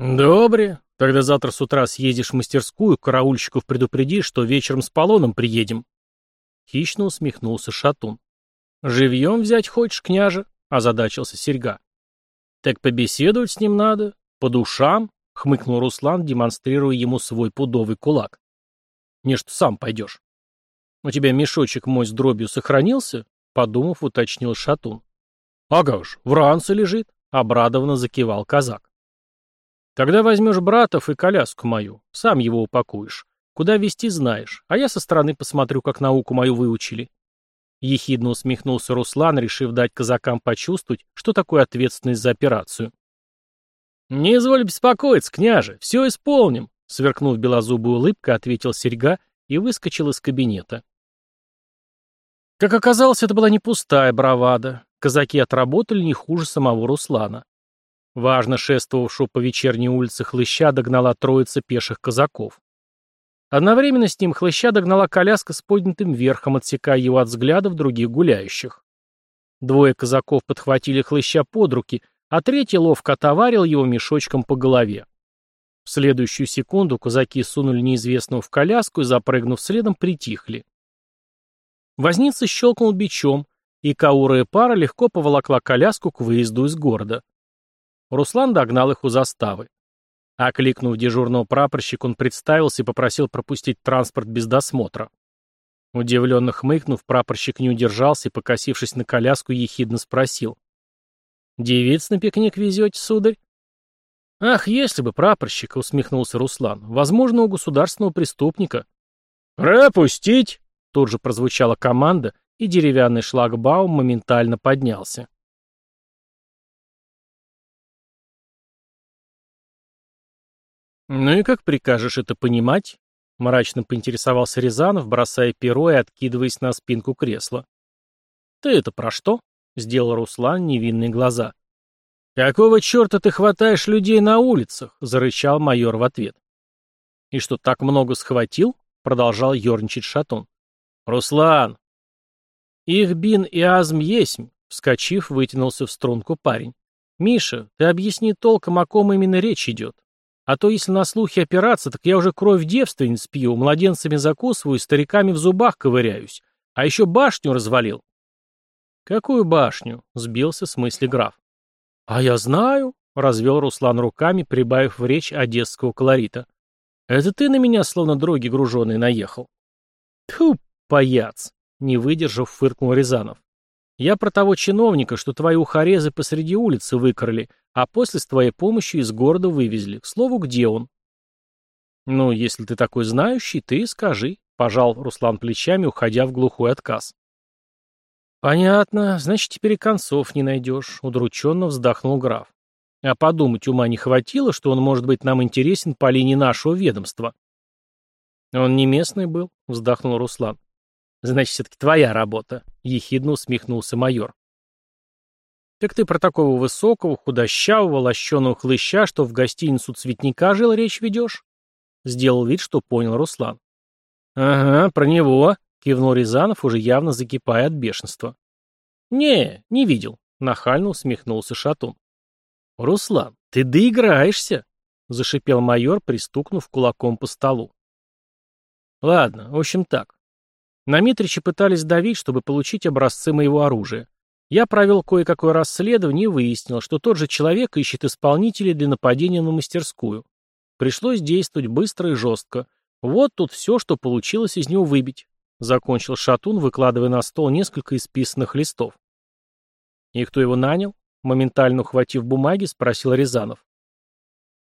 «Добре. Тогда завтра с утра съездишь в мастерскую, караульщиков предупреди, что вечером с полоном приедем». Хищно усмехнулся Шатун. «Живьем взять хочешь, княже?» — озадачился Серьга. «Так побеседовать с ним надо. По душам?» — хмыкнул Руслан, демонстрируя ему свой пудовый кулак. «Не, что сам пойдешь». «У тебя мешочек мой с дробью сохранился?» — подумав, уточнил Шатун. «Ага уж, в ранце лежит», — обрадованно закивал казак. Когда возьмешь братов и коляску мою, сам его упакуешь. Куда вести знаешь, а я со стороны посмотрю, как науку мою выучили». Ехидно усмехнулся Руслан, решив дать казакам почувствовать, что такое ответственность за операцию. «Не изволь беспокоиться, княже, все исполним», — сверкнув белозубую улыбкой, ответил Серьга и выскочил из кабинета. Как оказалось, это была не пустая бравада. Казаки отработали не хуже самого Руслана важно шествовавшего по вечерней улице хлыща, догнала троица пеших казаков. Одновременно с ним хлыща догнала коляска с поднятым верхом, отсекая его от взглядов других гуляющих. Двое казаков подхватили хлыща под руки, а третий ловко отоварил его мешочком по голове. В следующую секунду казаки сунули неизвестного в коляску и, запрыгнув следом, притихли. Возница щелкнул бичом, и каурая пара легко поволокла коляску к выезду из города. Руслан догнал их у заставы. Окликнув дежурного прапорщик, он представился и попросил пропустить транспорт без досмотра. Удивленно хмыкнув, прапорщик не удержался и, покосившись на коляску, ехидно спросил. «Девиц на пикник везете, сударь?» «Ах, если бы прапорщик!» — усмехнулся Руслан. «Возможно, у государственного преступника». «Пропустить!» — тут же прозвучала команда, и деревянный шлагбаум моментально поднялся. «Ну и как прикажешь это понимать?» — мрачно поинтересовался Рязанов, бросая перо и откидываясь на спинку кресла. «Ты это про что?» — сделал Руслан невинные глаза. «Какого черта ты хватаешь людей на улицах?» — зарычал майор в ответ. «И что, так много схватил?» — продолжал ерничать Шатун. «Руслан!» «Их бин и азм есмь!» — вскочив, вытянулся в струнку парень. «Миша, ты объясни толком, о ком именно речь идет. А то, если на слухи опираться, так я уже кровь девственниц пью, младенцами закусываю, стариками в зубах ковыряюсь. А еще башню развалил. Какую башню? Сбился с мысли граф. А я знаю, развел Руслан руками, прибавив в речь одесского колорита. Это ты на меня, словно дроги груженые, наехал. Тьфу, паяц! Не выдержав, фыркнул Рязанов. Я про того чиновника, что твои ухарезы посреди улицы выкрали, а после с твоей помощью из города вывезли. К слову, где он?» «Ну, если ты такой знающий, ты скажи», — пожал Руслан плечами, уходя в глухой отказ. «Понятно. Значит, теперь и концов не найдешь», — удрученно вздохнул граф. «А подумать ума не хватило, что он может быть нам интересен по линии нашего ведомства». «Он не местный был», — вздохнул Руслан. Значит, твоя работа», — ехидно усмехнулся майор. Так ты про такого высокого, худощавого, лощеного хлыща, что в гостиницу цветника жил, речь ведешь? Сделал вид, что понял Руслан. Ага, про него, кивнул Рязанов, уже явно закипая от бешенства. Не, не видел, нахально усмехнулся Шатун. Руслан, ты доиграешься, зашипел майор, пристукнув кулаком по столу. Ладно, в общем так. На Митриче пытались давить, чтобы получить образцы моего оружия. Я провел кое-какое расследование и выяснил, что тот же человек ищет исполнителей для нападения на мастерскую. Пришлось действовать быстро и жестко. Вот тут все, что получилось из него выбить. Закончил Шатун, выкладывая на стол несколько исписанных листов. «И кто его нанял?» Моментально ухватив бумаги, спросил Рязанов.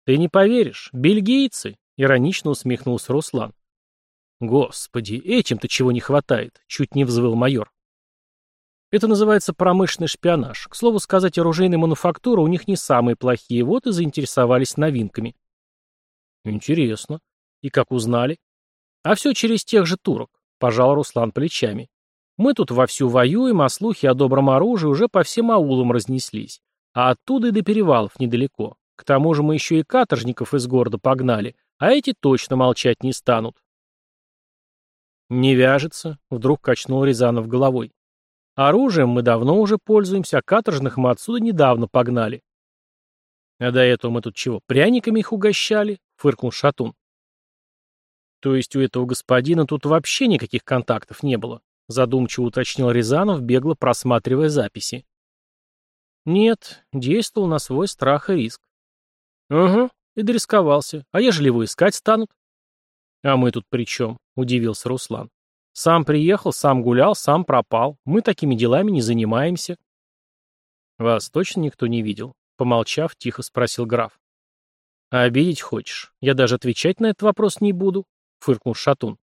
«Ты не поверишь, бельгийцы!» — иронично усмехнулся Руслан. «Господи, этим-то чего не хватает!» — чуть не взвыл майор. Это называется промышленный шпионаж. К слову сказать, оружейная мануфактура у них не самые плохие, вот и заинтересовались новинками. Интересно. И как узнали? А все через тех же турок, пожал Руслан плечами. Мы тут вовсю воюем, а слухи о добром оружии уже по всем аулам разнеслись. А оттуда и до перевалов недалеко. К тому же мы еще и каторжников из города погнали, а эти точно молчать не станут. «Не вяжется», — вдруг качнул Рязанов головой. «Оружием мы давно уже пользуемся, а каторжных мы отсюда недавно погнали». «А до этого мы тут чего, пряниками их угощали?» — фыркнул Шатун. «То есть у этого господина тут вообще никаких контактов не было?» — задумчиво уточнил Рязанов, бегло просматривая записи. «Нет, действовал на свой страх и риск». «Угу, и дорисковался. А ежели его искать станут?» «А мы тут при чем?» удивился Руслан. «Сам приехал, сам гулял, сам пропал. Мы такими делами не занимаемся». «Вас точно никто не видел?» Помолчав, тихо спросил граф. «А обидеть хочешь? Я даже отвечать на этот вопрос не буду», — фыркнул Шатун.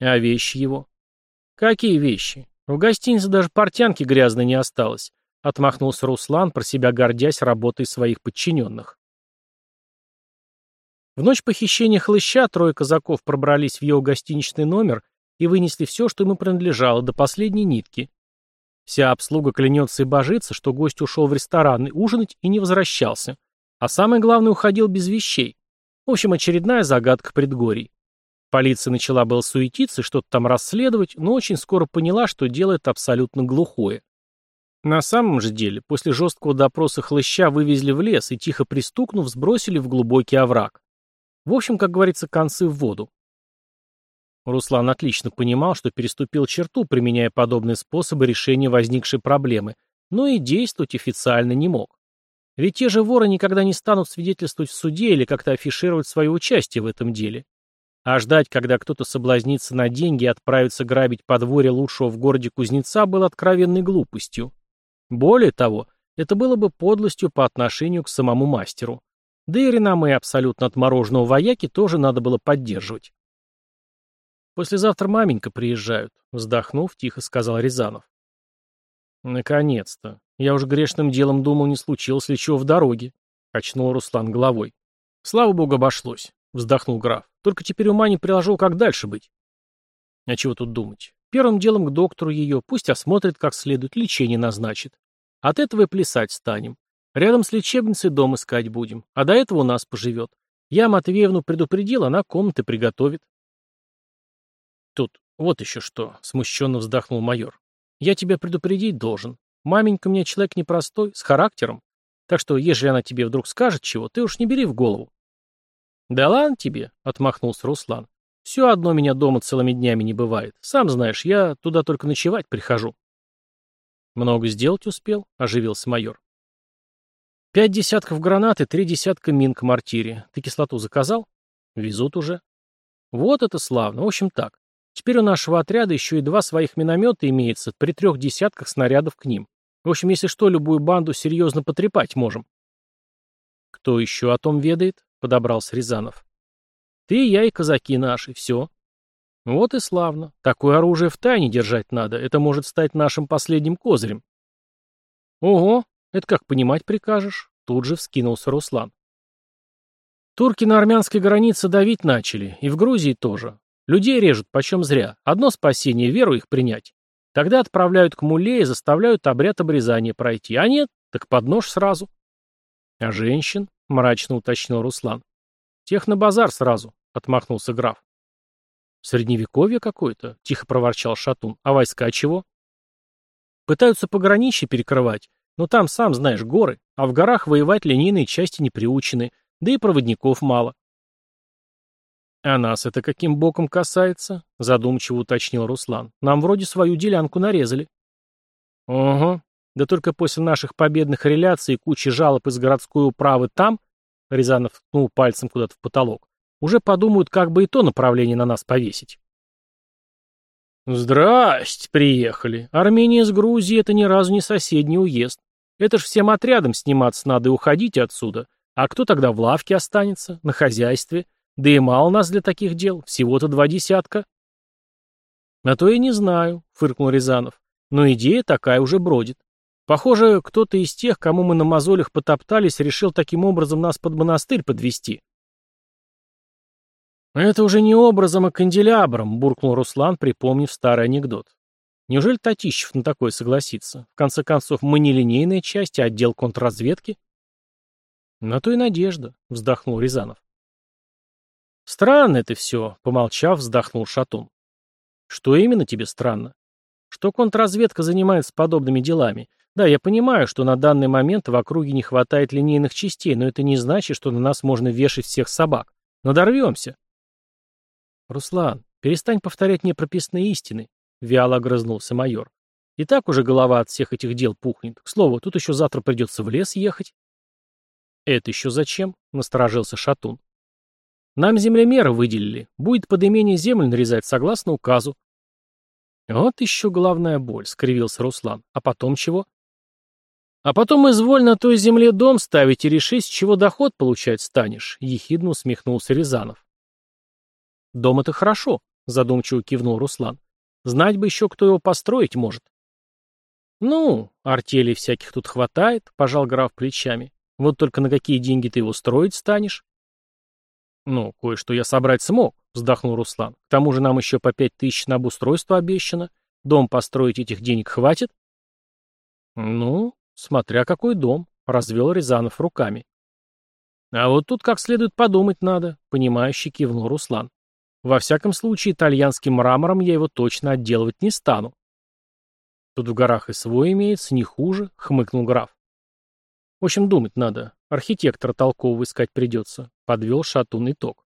«А вещи его?» «Какие вещи? В гостинице даже портянки грязной не осталось», — отмахнулся Руслан, про себя гордясь работой своих подчиненных. В ночь похищения хлыща трое казаков пробрались в его гостиничный номер и вынесли все, что ему принадлежало, до последней нитки. Вся обслуга клянется и божится, что гость ушел в ресторан и ужинать и не возвращался. А самое главное, уходил без вещей. В общем, очередная загадка предгорий. Полиция начала было суетиться, что-то там расследовать, но очень скоро поняла, что делает абсолютно глухое. На самом же деле, после жесткого допроса хлыща вывезли в лес и, тихо пристукнув, сбросили в глубокий овраг. В общем, как говорится, концы в воду. Руслан отлично понимал, что переступил черту, применяя подобные способы решения возникшей проблемы, но и действовать официально не мог. Ведь те же воры никогда не станут свидетельствовать в суде или как-то афишировать свое участие в этом деле. А ждать, когда кто-то соблазнится на деньги и отправится грабить подворье лучшего в городе кузнеца, было откровенной глупостью. Более того, это было бы подлостью по отношению к самому мастеру. Да и реноме абсолютно отмороженного вояки тоже надо было поддерживать. «Послезавтра маменька приезжают», — вздохнув, тихо сказал Рязанов. «Наконец-то. Я уж грешным делом думал, не случилось ли чего в дороге», — качнул Руслан головой. «Слава богу, обошлось», — вздохнул граф. «Только теперь ума не приложил, как дальше быть». «А чего тут думать? Первым делом к доктору ее, пусть осмотрит как следует, лечение назначит. От этого и плясать станем. Рядом с лечебницей дом искать будем, а до этого у нас поживет. Я Матвеевну предупредил, она комнаты приготовит. Тут вот еще что, смущенно вздохнул майор. Я тебя предупредить должен. Маменька у меня человек непростой, с характером. Так что, ежели она тебе вдруг скажет чего, ты уж не бери в голову. Да ладно тебе, отмахнулся Руслан. Все одно меня дома целыми днями не бывает. Сам знаешь, я туда только ночевать прихожу. Много сделать успел, оживился майор. «Пять десятков гранат и три десятка мин к мортире. Ты кислоту заказал?» «Везут уже». «Вот это славно. В общем так. Теперь у нашего отряда еще и два своих миномета имеется при трех десятках снарядов к ним. В общем, если что, любую банду серьезно потрепать можем». «Кто еще о том ведает?» — подобрался Рязанов. «Ты, я и казаки наши. Все». «Вот и славно. Такое оружие в тайне держать надо. Это может стать нашим последним козырем». «Ого, это как понимать прикажешь? Тут же вскинулся Руслан. Турки на армянской границе давить начали, и в Грузии тоже. Людей режут почем зря. Одно спасение — веру их принять. Тогда отправляют к муле и заставляют обряд обрезания пройти. А нет, так под нож сразу. А женщин? — мрачно уточнил Руслан. Тех на базар сразу, — отмахнулся граф. Средневековье какое-то, — тихо проворчал Шатун. А войска чего? Пытаются пограничье перекрывать. Но там, сам знаешь, горы, а в горах воевать линейные части не приучены, да и проводников мало. «А нас это каким боком касается?» — задумчиво уточнил Руслан. «Нам вроде свою делянку нарезали». «Угу. Да только после наших победных реляций и кучи жалоб из городской управы там...» — Рязанов ткнул пальцем куда-то в потолок. «Уже подумают, как бы и то направление на нас повесить». «Здрасте, приехали. Армения с Грузией — это ни разу не соседний уезд. Это ж всем отрядом сниматься надо и уходить отсюда. А кто тогда в лавке останется, на хозяйстве? Да и мало нас для таких дел, всего-то два десятка. А то я не знаю, фыркнул Рязанов. Но идея такая уже бродит. Похоже, кто-то из тех, кому мы на мозолях потоптались, решил таким образом нас под монастырь подвести. «Это уже не образом, а канделябром», — буркнул Руслан, припомнив старый анекдот. Неужели Татищев на такое согласится? В конце концов, мы не линейная часть, а отдел контрразведки? На то и надежда, вздохнул Рязанов. Странно это все, помолчав, вздохнул Шатун. Что именно тебе странно? Что контрразведка занимается подобными делами? Да, я понимаю, что на данный момент в округе не хватает линейных частей, но это не значит, что на нас можно вешать всех собак. Надорвемся. Руслан, перестань повторять мне прописные истины, Вяло огрызнулся майор. «И так уже голова от всех этих дел пухнет. К слову, тут еще завтра придется в лес ехать». «Это еще зачем?» — насторожился Шатун. «Нам землемера выделили. Будет под имение земли нарезать согласно указу». «Вот еще главная боль», — скривился Руслан. «А потом чего?» «А потом изволь на той земле дом ставить и реши, чего доход получать станешь», — ехидно усмехнулся Рязанов. «Дом — это хорошо», — задумчиво кивнул Руслан. Знать бы еще, кто его построить может. «Ну, артелей всяких тут хватает», — пожал граф плечами. «Вот только на какие деньги ты его строить станешь?» «Ну, кое-что я собрать смог», — вздохнул Руслан. «К тому же нам еще по пять тысяч на обустройство обещано. Дом построить этих денег хватит?» «Ну, смотря какой дом», — развел Рязанов руками. «А вот тут как следует подумать надо», — понимающий кивнул Руслан. Во всяком случае, итальянским мрамором я его точно отделывать не стану. Тут в горах и свой имеется, не хуже, хмыкнул граф. В общем, думать надо. Архитектора толкового искать придется. Подвел шатун итог.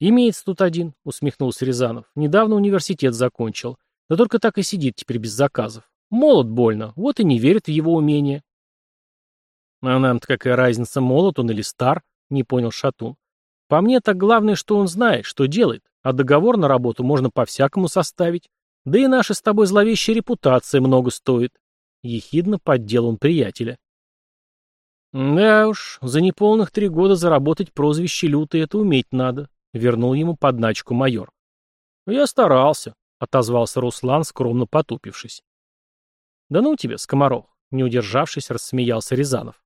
Имеется тут один, усмехнулся Рязанов. Недавно университет закончил. Да только так и сидит теперь без заказов. Молод больно, вот и не верит в его умение. А нам-то какая разница, молод он или стар, не понял шатун. По мне, так главное, что он знает, что делает, а договор на работу можно по-всякому составить. Да и наша с тобой зловещая репутация много стоит. Ехидно поддел он приятеля. Да уж, за неполных три года заработать прозвище люто это уметь надо, вернул ему подначку майор. Я старался, отозвался Руслан, скромно потупившись. Да ну тебе, Скомаров, не удержавшись, рассмеялся Рязанов.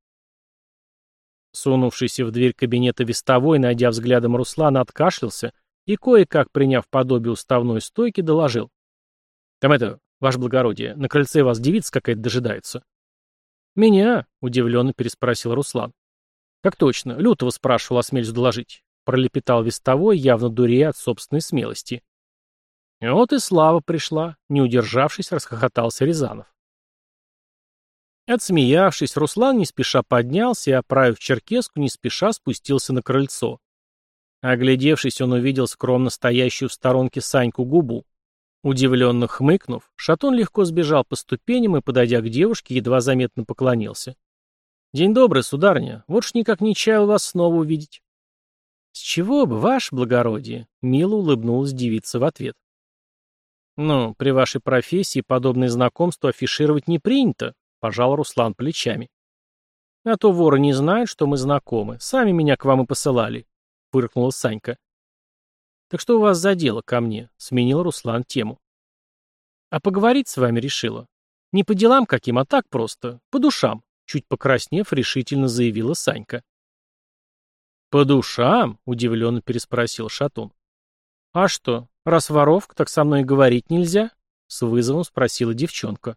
Сунувшийся в дверь кабинета вестовой, найдя взглядом Руслана, откашлялся и, кое-как приняв подобие уставной стойки, доложил. «Там это, ваше благородие, на крыльце вас девица какая-то дожидается». «Меня?» — удивленно переспросил Руслан. «Как точно, лютого спрашивал, а осмелюсь доложить», — пролепетал вестовой, явно дурея от собственной смелости. «Вот и слава пришла», — не удержавшись, расхохотался Рязанов. Отсмеявшись, Руслан не спеша поднялся и, оправив черкеску, не спеша спустился на крыльцо. Оглядевшись, он увидел скромно стоящую в сторонке Саньку губу. Удивленно хмыкнув, Шатун легко сбежал по ступеням и, подойдя к девушке, едва заметно поклонился. «День добрый, сударня. Вот ж никак не чаял вас снова увидеть». «С чего бы, ваше благородие?» — мило улыбнулась девица в ответ. «Ну, при вашей профессии подобные знакомства афишировать не принято», пожал Руслан плечами. «А то воры не знают, что мы знакомы. Сами меня к вам и посылали», — Выркнула Санька. «Так что у вас за дело ко мне?» — сменил Руслан тему. «А поговорить с вами решила. Не по делам каким, а так просто. По душам», — чуть покраснев, решительно заявила Санька. «По душам?» — удивленно переспросил Шатун. «А что, раз воровка, так со мной и говорить нельзя?» — с вызовом спросила девчонка.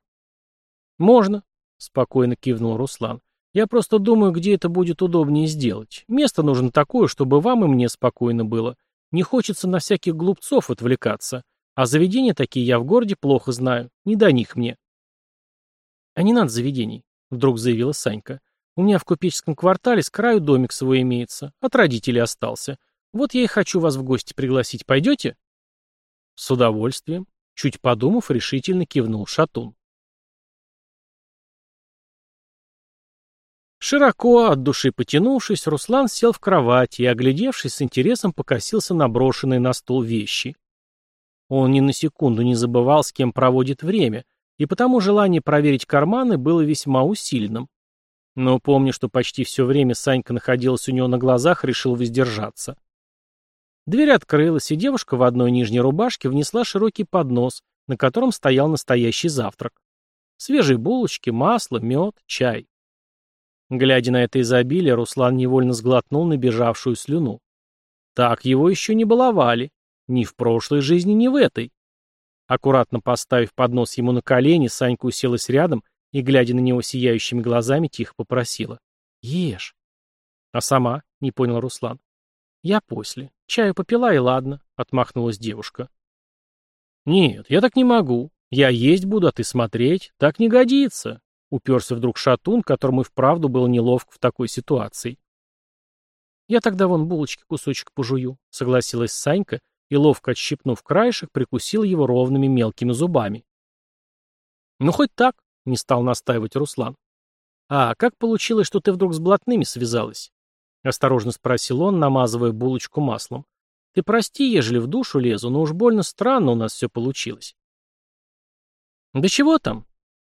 «Можно», спокойно кивнул Руслан. Я просто думаю, где это будет удобнее сделать. Место нужно такое, чтобы вам и мне спокойно было. Не хочется на всяких глупцов отвлекаться. А заведения такие я в городе плохо знаю. Не до них мне. А не надо заведений, вдруг заявила Санька. У меня в купеческом квартале с краю домик свой имеется. От родителей остался. Вот я и хочу вас в гости пригласить. Пойдете? С удовольствием. Чуть подумав, решительно кивнул Шатун. Широко, от души потянувшись, Руслан сел в кровати и, оглядевшись с интересом, покосился на брошенные на стол вещи. Он ни на секунду не забывал, с кем проводит время, и потому желание проверить карманы было весьма усиленным. Но помня, что почти все время Санька находилась у него на глазах, решил воздержаться. Дверь открылась, и девушка в одной нижней рубашке внесла широкий поднос, на котором стоял настоящий завтрак. Свежие булочки, масло, мед, чай. Глядя на это изобилие, Руслан невольно сглотнул набежавшую слюну. Так его еще не баловали. Ни в прошлой жизни, ни в этой. Аккуратно поставив поднос ему на колени, Санька уселась рядом и, глядя на него сияющими глазами, тихо попросила. «Ешь». «А сама?» — не понял Руслан. «Я после. Чаю попила и ладно», — отмахнулась девушка. «Нет, я так не могу. Я есть буду, а ты смотреть. Так не годится», Уперся вдруг шатун, которому и вправду было неловко в такой ситуации. «Я тогда вон булочки кусочек пожую», — согласилась Санька и, ловко отщипнув краешек, прикусила его ровными мелкими зубами. «Ну, хоть так», — не стал настаивать Руслан. «А как получилось, что ты вдруг с блатными связалась?» — осторожно спросил он, намазывая булочку маслом. «Ты прости, ежели в душу лезу, но уж больно странно у нас все получилось». «Да чего там?»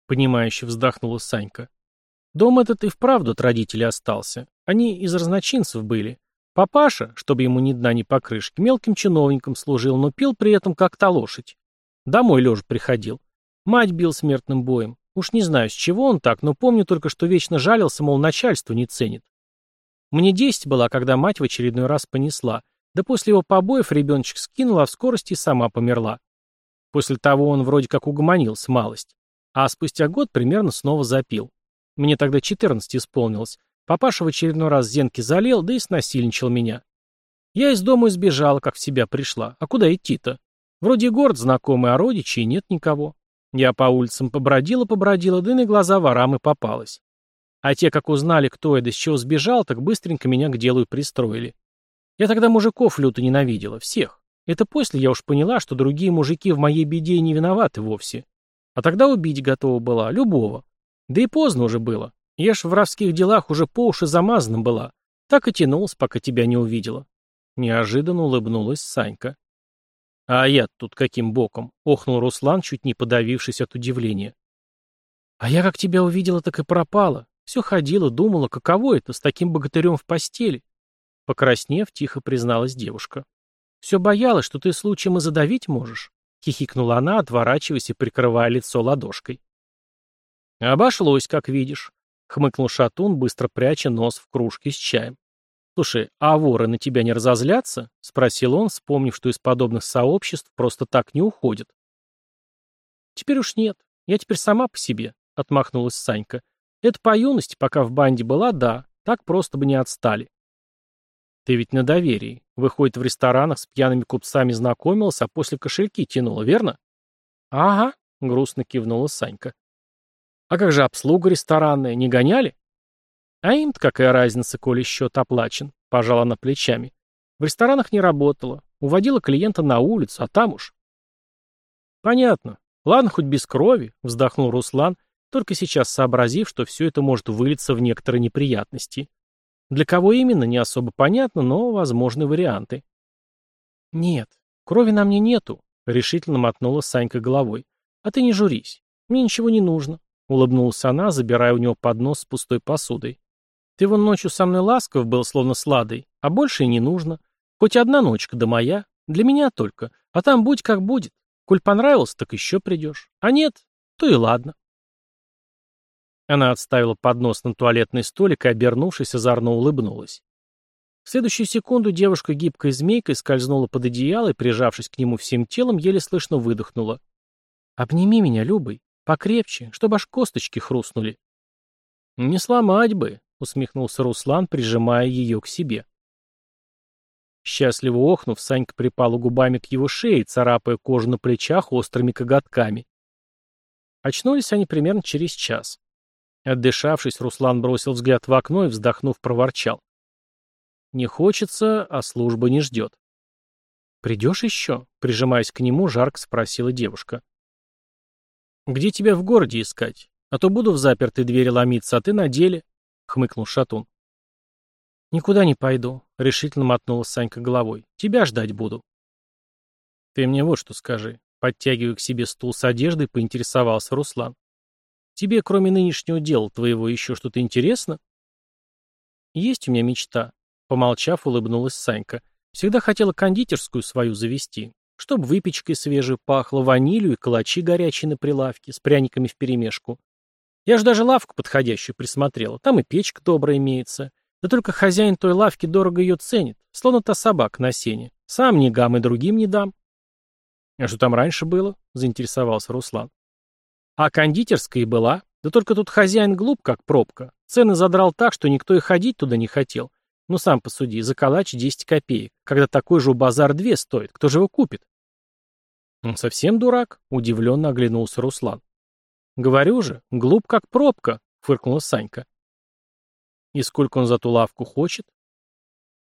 Понимающе вздохнула Санька. Дом этот и вправду от родителей остался. Они из разночинцев были. Папаша, чтобы ему ни дна, ни покрышки, мелким чиновником служил, но пил при этом как-то лошадь. Домой лежа приходил. Мать бил смертным боем. Уж не знаю, с чего он так, но помню только, что вечно жалился, мол, начальство не ценит. Мне десять была, когда мать в очередной раз понесла. Да после его побоев ребеночек скинула, а в скорости сама померла. После того он вроде как угомонился малость. А спустя год примерно снова запил. Мне тогда 14 исполнилось. Папаша в очередной раз зенки залил, да и снасильничал меня. Я из дома избежала, как в себя пришла. А куда идти-то? Вроде город знакомый, а родичей нет никого. Я по улицам побродила-побродила, да и на глаза ворам и попалась. А те, как узнали, кто я да с чего сбежал, так быстренько меня к делу и пристроили. Я тогда мужиков люто ненавидела, всех. Это после я уж поняла, что другие мужики в моей беде не виноваты вовсе. А тогда убить готова была, любого. Да и поздно уже было. Я ж в воровских делах уже по уши замазана была. Так и тянулась, пока тебя не увидела. Неожиданно улыбнулась Санька. А я тут каким боком? Охнул Руслан, чуть не подавившись от удивления. А я как тебя увидела, так и пропала. Все ходила, думала, каково это, с таким богатырем в постели. Покраснев, тихо призналась девушка. Все боялась, что ты случаем и задавить можешь. Хихикнула она, отворачиваясь и прикрывая лицо ладошкой. «А «Обошлось, как видишь», — хмыкнул Шатун, быстро пряча нос в кружке с чаем. «Слушай, а воры на тебя не разозлятся?» — спросил он, вспомнив, что из подобных сообществ просто так не уходят. «Теперь уж нет. Я теперь сама по себе», — отмахнулась Санька. «Это по юности, пока в банде была, да, так просто бы не отстали. Ты ведь на доверии. Выходит, в ресторанах с пьяными купцами знакомилась, а после кошельки тянула, верно? Ага, грустно кивнула Санька. А как же обслуга ресторанная, не гоняли? А им-то какая разница, коли счет оплачен, пожала она плечами. В ресторанах не работала, уводила клиента на улицу, а там уж. Понятно. Ладно, хоть без крови, вздохнул Руслан, только сейчас сообразив, что все это может вылиться в некоторые неприятности. Для кого именно, не особо понятно, но возможны варианты. «Нет, крови на мне нету», — решительно мотнула Санька головой. «А ты не журись. Мне ничего не нужно», — улыбнулась она, забирая у него поднос с пустой посудой. «Ты вон ночью со мной ласков был, словно сладой, а больше и не нужно. Хоть одна ночка да моя, для меня только, а там будь как будет. Коль понравилось, так еще придешь. А нет, то и ладно». Она отставила поднос на туалетный столик и, обернувшись, озорно улыбнулась. В следующую секунду девушка гибкой змейкой скользнула под одеяло и, прижавшись к нему всем телом, еле слышно выдохнула. «Обними меня, Любый, покрепче, чтобы аж косточки хрустнули». «Не сломать бы», — усмехнулся Руслан, прижимая ее к себе. Счастливо охнув, Санька припала губами к его шее, царапая кожу на плечах острыми коготками. Очнулись они примерно через час. Отдышавшись, Руслан бросил взгляд в окно и, вздохнув, проворчал. «Не хочется, а служба не ждет». «Придешь еще?» — прижимаясь к нему, жарко спросила девушка. «Где тебя в городе искать? А то буду в запертой двери ломиться, а ты на деле», — хмыкнул Шатун. «Никуда не пойду», — решительно мотнула Санька головой. «Тебя ждать буду». «Ты мне вот что скажи», — подтягивая к себе стул с одеждой, поинтересовался Руслан. Тебе, кроме нынешнего дела твоего, еще что-то интересно? Есть у меня мечта. Помолчав, улыбнулась Санька. Всегда хотела кондитерскую свою завести, чтобы выпечкой свежей пахло, ванилью и калачи горячие на прилавке, с пряниками вперемешку. Я же даже лавку подходящую присмотрела, там и печка добрая имеется. Да только хозяин той лавки дорого ее ценит, словно та собак на сене. Сам не гам и другим не дам. — А что там раньше было? — заинтересовался Руслан. А кондитерская и была, да только тут хозяин глуп, как пробка. Цены задрал так, что никто и ходить туда не хотел. Ну сам посуди, за калач 10 копеек, когда такой же у базар 2 стоит, кто же его купит? Он совсем дурак, удивленно оглянулся Руслан. Говорю же, глуп как пробка, фыркнула Санька. И сколько он за ту лавку хочет?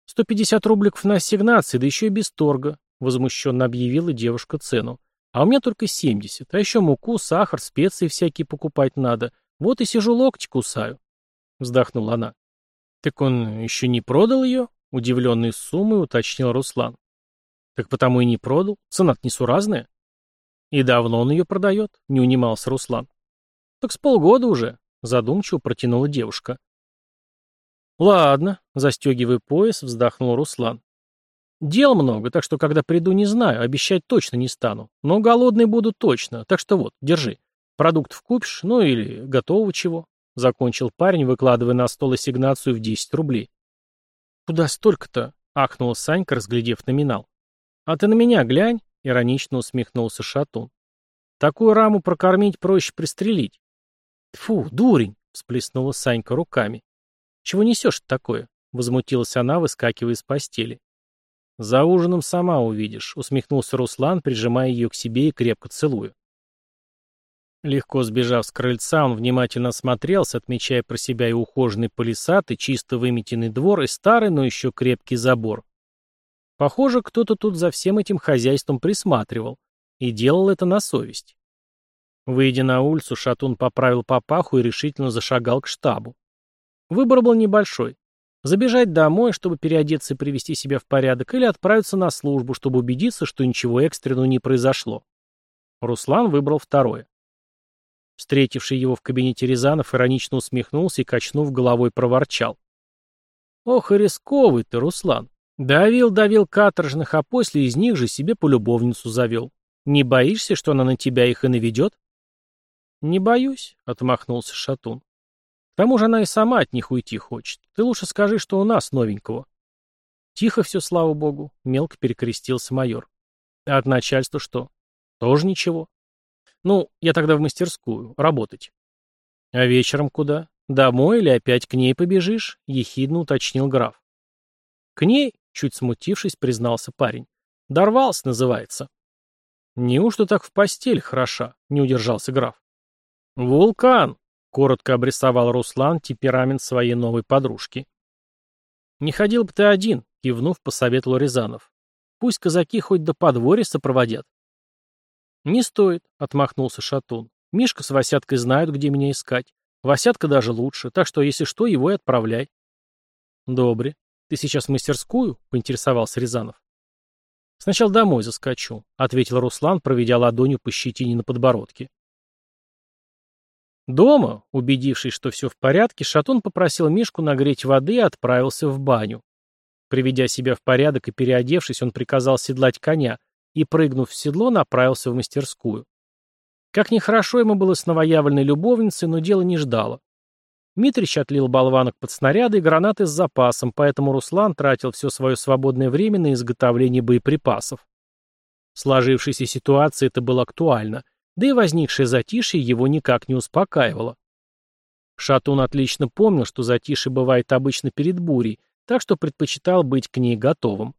150 рубликов на ассигнации, да еще и без торга, возмущенно объявила девушка цену. А у меня только 70. А еще муку, сахар, специи всякие покупать надо. Вот и сижу локти кусаю. Вздохнула она. Так он еще не продал ее? Удивленный суммой уточнил Руслан. Так потому и не продал. Цена-то несуразная. И давно он ее продает? Не унимался Руслан. Так с полгода уже. Задумчиво протянула девушка. Ладно, застегивая пояс, вздохнул Руслан. Дел много, так что когда приду, не знаю, обещать точно не стану. Но голодный буду точно, так что вот, держи. Продукт купишь, ну или готового чего. Закончил парень, выкладывая на стол ассигнацию в 10 рублей. «Куда столько-то?» — ахнула Санька, разглядев номинал. «А ты на меня глянь!» — иронично усмехнулся Шатун. «Такую раму прокормить проще пристрелить». «Тьфу, дурень!» — всплеснула Санька руками. «Чего несешь такое?» — возмутилась она, выскакивая из постели. «За ужином сама увидишь», — усмехнулся Руслан, прижимая ее к себе и крепко целуя. Легко сбежав с крыльца, он внимательно осмотрелся, отмечая про себя и ухоженный палисад, и чисто выметенный двор, и старый, но еще крепкий забор. Похоже, кто-то тут за всем этим хозяйством присматривал. И делал это на совесть. Выйдя на улицу, Шатун поправил папаху и решительно зашагал к штабу. Выбор был небольшой. Забежать домой, чтобы переодеться и привести себя в порядок, или отправиться на службу, чтобы убедиться, что ничего экстренного не произошло. Руслан выбрал второе. Встретивший его в кабинете Рязанов иронично усмехнулся и, качнув головой, проворчал. «Ох рисковый ты, Руслан! Давил-давил каторжных, а после из них же себе полюбовницу завел. Не боишься, что она на тебя их и наведет?» «Не боюсь», — отмахнулся Шатун тому же она и сама от них уйти хочет. Ты лучше скажи, что у нас новенького». «Тихо все, слава богу», — мелко перекрестился майор. «А от начальства что?» «Тоже ничего». «Ну, я тогда в мастерскую, работать». «А вечером куда? Домой или опять к ней побежишь?» — ехидно уточнил граф. «К ней?» — чуть смутившись, признался парень. «Дорвался, называется». «Неужто так в постель хороша?» — не удержался граф. «Вулкан!» Коротко обрисовал Руслан темперамент своей новой подружки. «Не ходил бы ты один», — кивнув, посоветовал Рязанов. «Пусть казаки хоть до подворья сопроводят». «Не стоит», — отмахнулся Шатун. «Мишка с Васяткой знают, где меня искать. Васятка даже лучше, так что, если что, его и отправляй». «Добре. Ты сейчас в мастерскую?» — поинтересовался Рязанов. «Сначала домой заскочу», — ответил Руслан, проведя ладонью по щетине на подбородке. Дома, убедившись, что все в порядке, Шатун попросил Мишку нагреть воды и отправился в баню. Приведя себя в порядок и переодевшись, он приказал седлать коня и, прыгнув в седло, направился в мастерскую. Как нехорошо ему было с новоявленной любовницей, но дело не ждало. Митрич отлил болванок под снаряды и гранаты с запасом, поэтому Руслан тратил все свое свободное время на изготовление боеприпасов. В сложившейся ситуации это было актуально – да и возникшее затишье его никак не успокаивало. Шатун отлично помнил, что затишье бывает обычно перед бурей, так что предпочитал быть к ней готовым.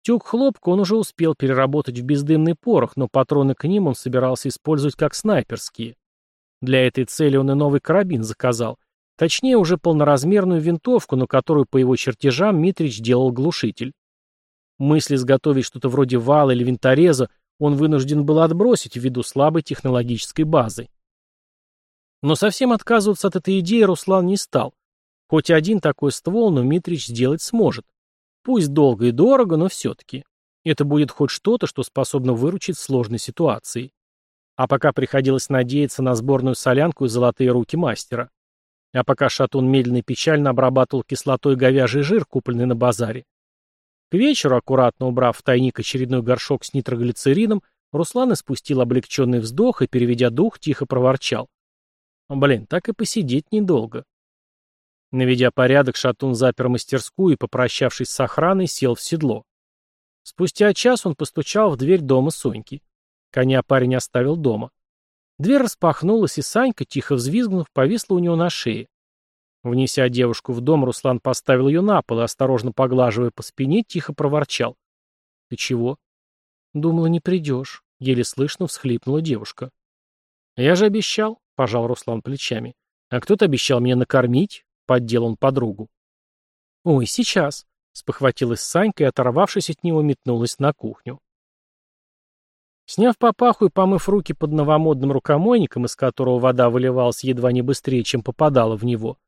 Тюк хлопка он уже успел переработать в бездымный порох, но патроны к ним он собирался использовать как снайперские. Для этой цели он и новый карабин заказал. Точнее, уже полноразмерную винтовку, на которую по его чертежам Митрич делал глушитель. Мысли изготовить что-то вроде вала или винтореза он вынужден был отбросить ввиду слабой технологической базы. Но совсем отказываться от этой идеи Руслан не стал. Хоть один такой ствол, но Митрич сделать сможет. Пусть долго и дорого, но все-таки. Это будет хоть что-то, что способно выручить в сложной ситуации. А пока приходилось надеяться на сборную солянку и золотые руки мастера. А пока Шатун медленно и печально обрабатывал кислотой говяжий жир, купленный на базаре. К вечеру, аккуратно убрав в тайник очередной горшок с нитроглицерином, Руслан испустил облегченный вздох и, переведя дух, тихо проворчал. «Блин, так и посидеть недолго». Наведя порядок, Шатун запер мастерскую и, попрощавшись с охраной, сел в седло. Спустя час он постучал в дверь дома Соньки. Коня парень оставил дома. Дверь распахнулась, и Санька, тихо взвизгнув, повисла у него на шее. Внеся девушку в дом, Руслан поставил ее на пол и, осторожно поглаживая по спине, тихо проворчал. «Ты чего?» «Думала, не придешь», — еле слышно всхлипнула девушка. «Я же обещал», — пожал Руслан плечами. «А кто-то обещал меня накормить», — поддел он подругу. «Ой, сейчас», — спохватилась Санька и, оторвавшись от него, метнулась на кухню. Сняв папаху и помыв руки под новомодным рукомойником, из которого вода выливалась едва не быстрее, чем попадала в него,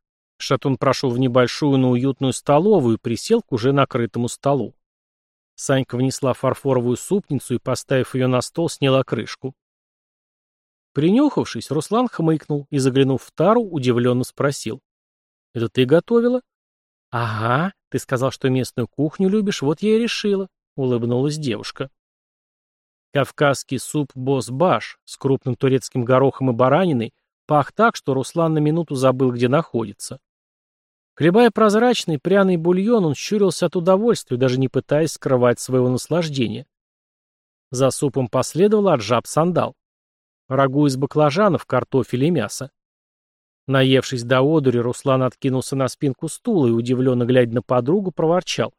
Шатун прошел в небольшую, но уютную столовую и присел к уже накрытому столу. Санька внесла фарфоровую супницу и, поставив ее на стол, сняла крышку. Принюхавшись, Руслан хмыкнул и, заглянув в тару, удивленно спросил. «Это ты готовила?» «Ага, ты сказал, что местную кухню любишь, вот я и решила», — улыбнулась девушка. Кавказский суп «Босбаш» с крупным турецким горохом и бараниной пах так, что Руслан на минуту забыл, где находится. Хлебая прозрачный пряный бульон, он щурился от удовольствия, даже не пытаясь скрывать своего наслаждения. За супом последовал отжаб сандал. Рагу из баклажанов, картофеля и мяса. Наевшись до одури, Руслан откинулся на спинку стула и, удивленно глядя на подругу, проворчал.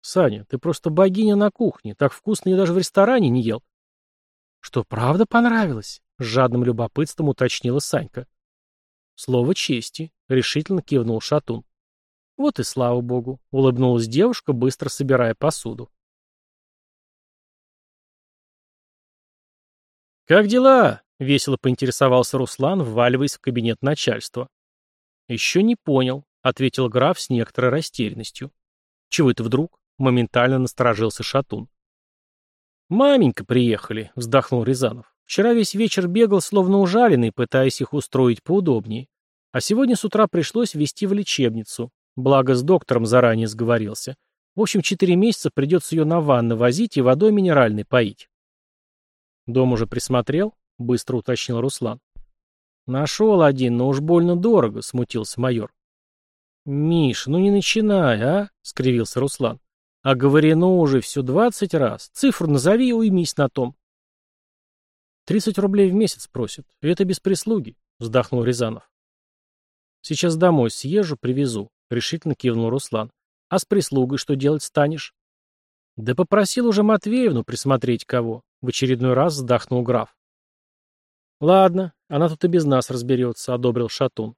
«Саня, ты просто богиня на кухне. Так вкусно я даже в ресторане не ел». «Что, правда понравилось?» — с жадным любопытством уточнила Санька. «Слово чести», — решительно кивнул Шатун. Вот и слава богу, улыбнулась девушка, быстро собирая посуду. «Как дела?» — весело поинтересовался Руслан, вваливаясь в кабинет начальства. «Еще не понял», — ответил граф с некоторой растерянностью. «Чего это вдруг?» — моментально насторожился Шатун. «Маменька приехали», — вздохнул Рязанов. «Вчера весь вечер бегал, словно ужаленный, пытаясь их устроить поудобнее. А сегодня с утра пришлось везти в лечебницу. Благо с доктором заранее сговорился. В общем, четыре месяца придется ее на ванну возить и водой минеральной поить. Дом уже присмотрел? Быстро уточнил Руслан. Нашел один, но уж больно дорого, смутился майор. «Миш, ну не начинай, а?» — скривился Руслан. «А говорено уже все двадцать раз. Цифру назови и уймись на том». «Тридцать рублей в месяц просит. Это без прислуги», — вздохнул Рязанов. «Сейчас домой съезжу, привезу. — решительно кивнул Руслан. «А с прислугой что делать станешь?» «Да попросил уже Матвеевну присмотреть кого», — в очередной раз вздохнул граф. «Ладно, она тут и без нас разберется», — одобрил Шатун.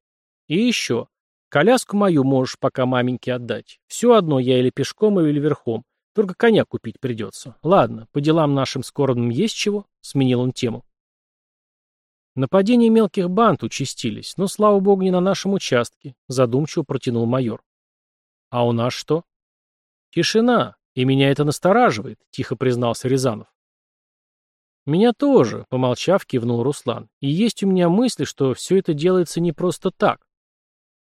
«И еще. Коляску мою можешь пока маменьке отдать. Все одно я или пешком, или верхом. Только коня купить придется. Ладно, по делам нашим скорбным есть чего?» — сменил он тему. Нападения мелких банд участились, но, слава богу, не на нашем участке, задумчиво протянул майор. А у нас что? Тишина, и меня это настораживает, тихо признался Рязанов. Меня тоже, помолчав, кивнул Руслан. И есть у меня мысли, что все это делается не просто так.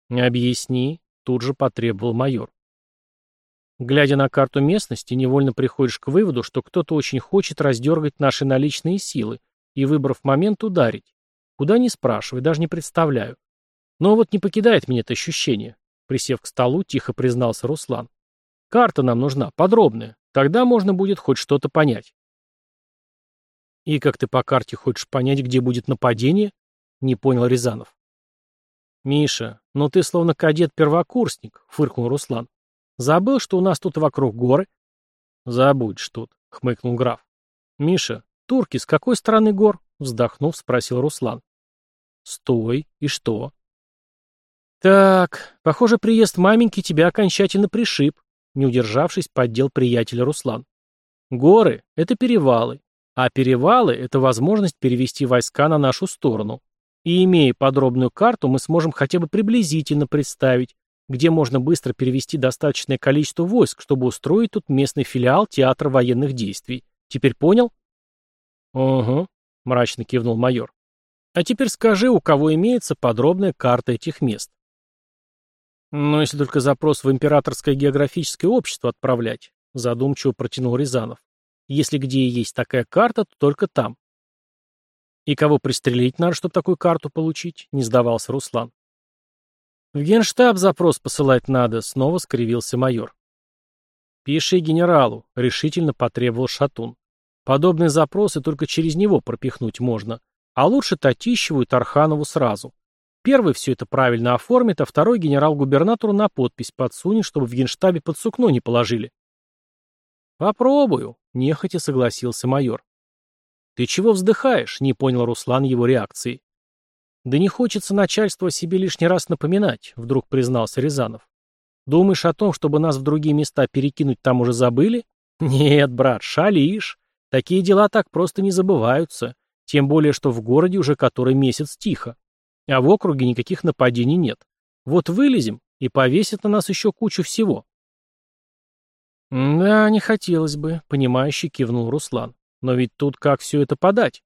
Объясни, тут же потребовал майор. Глядя на карту местности, невольно приходишь к выводу, что кто-то очень хочет раздергать наши наличные силы, и, выбрав момент, ударить. Куда не спрашиваю, даже не представляю. Но вот не покидает меня это ощущение. Присев к столу, тихо признался Руслан. Карта нам нужна, подробная. Тогда можно будет хоть что-то понять. И как ты по карте хочешь понять, где будет нападение? Не понял Рязанов. Миша, ну ты словно кадет-первокурсник, фыркнул Руслан. Забыл, что у нас тут вокруг горы? Забудь что-то, хмыкнул граф. Миша, «Турки, с какой стороны гор?» — вздохнув, спросил Руслан. Стой. И что?» «Так, похоже, приезд маменьки тебя окончательно пришиб», — не удержавшись, поддел приятеля Руслан. «Горы — это перевалы, а перевалы — это возможность перевести войска на нашу сторону. И имея подробную карту, мы сможем хотя бы приблизительно представить, где можно быстро перевести достаточное количество войск, чтобы устроить тут местный филиал театра военных действий. Теперь понял?» «Угу», — мрачно кивнул майор. «А теперь скажи, у кого имеется подробная карта этих мест?» «Ну, если только запрос в Императорское географическое общество отправлять», — задумчиво протянул Рязанов. «Если где и есть такая карта, то только там». «И кого пристрелить надо, чтобы такую карту получить?» — не сдавался Руслан. «В генштаб запрос посылать надо», — снова скривился майор. «Пиши генералу», — решительно потребовал Шатун. Подобные запросы только через него пропихнуть можно, а лучше Татищеву и Тарханову сразу. Первый все это правильно оформит, а второй генерал-губернатору на подпись подсунет, чтобы в генштабе под сукно не положили. «Попробую», — нехотя согласился майор. «Ты чего вздыхаешь?» — не понял Руслан его реакции. «Да не хочется начальству о себе лишний раз напоминать», — вдруг признался Рязанов. «Думаешь о том, чтобы нас в другие места перекинуть, там уже забыли? Нет, брат, шалишь. Такие дела так просто не забываются, тем более, что в городе уже который месяц тихо. А в округе никаких нападений нет. Вот вылезем, и повесят на нас еще кучу всего. «Да, не хотелось бы», — понимающе кивнул Руслан. «Но ведь тут как все это подать?»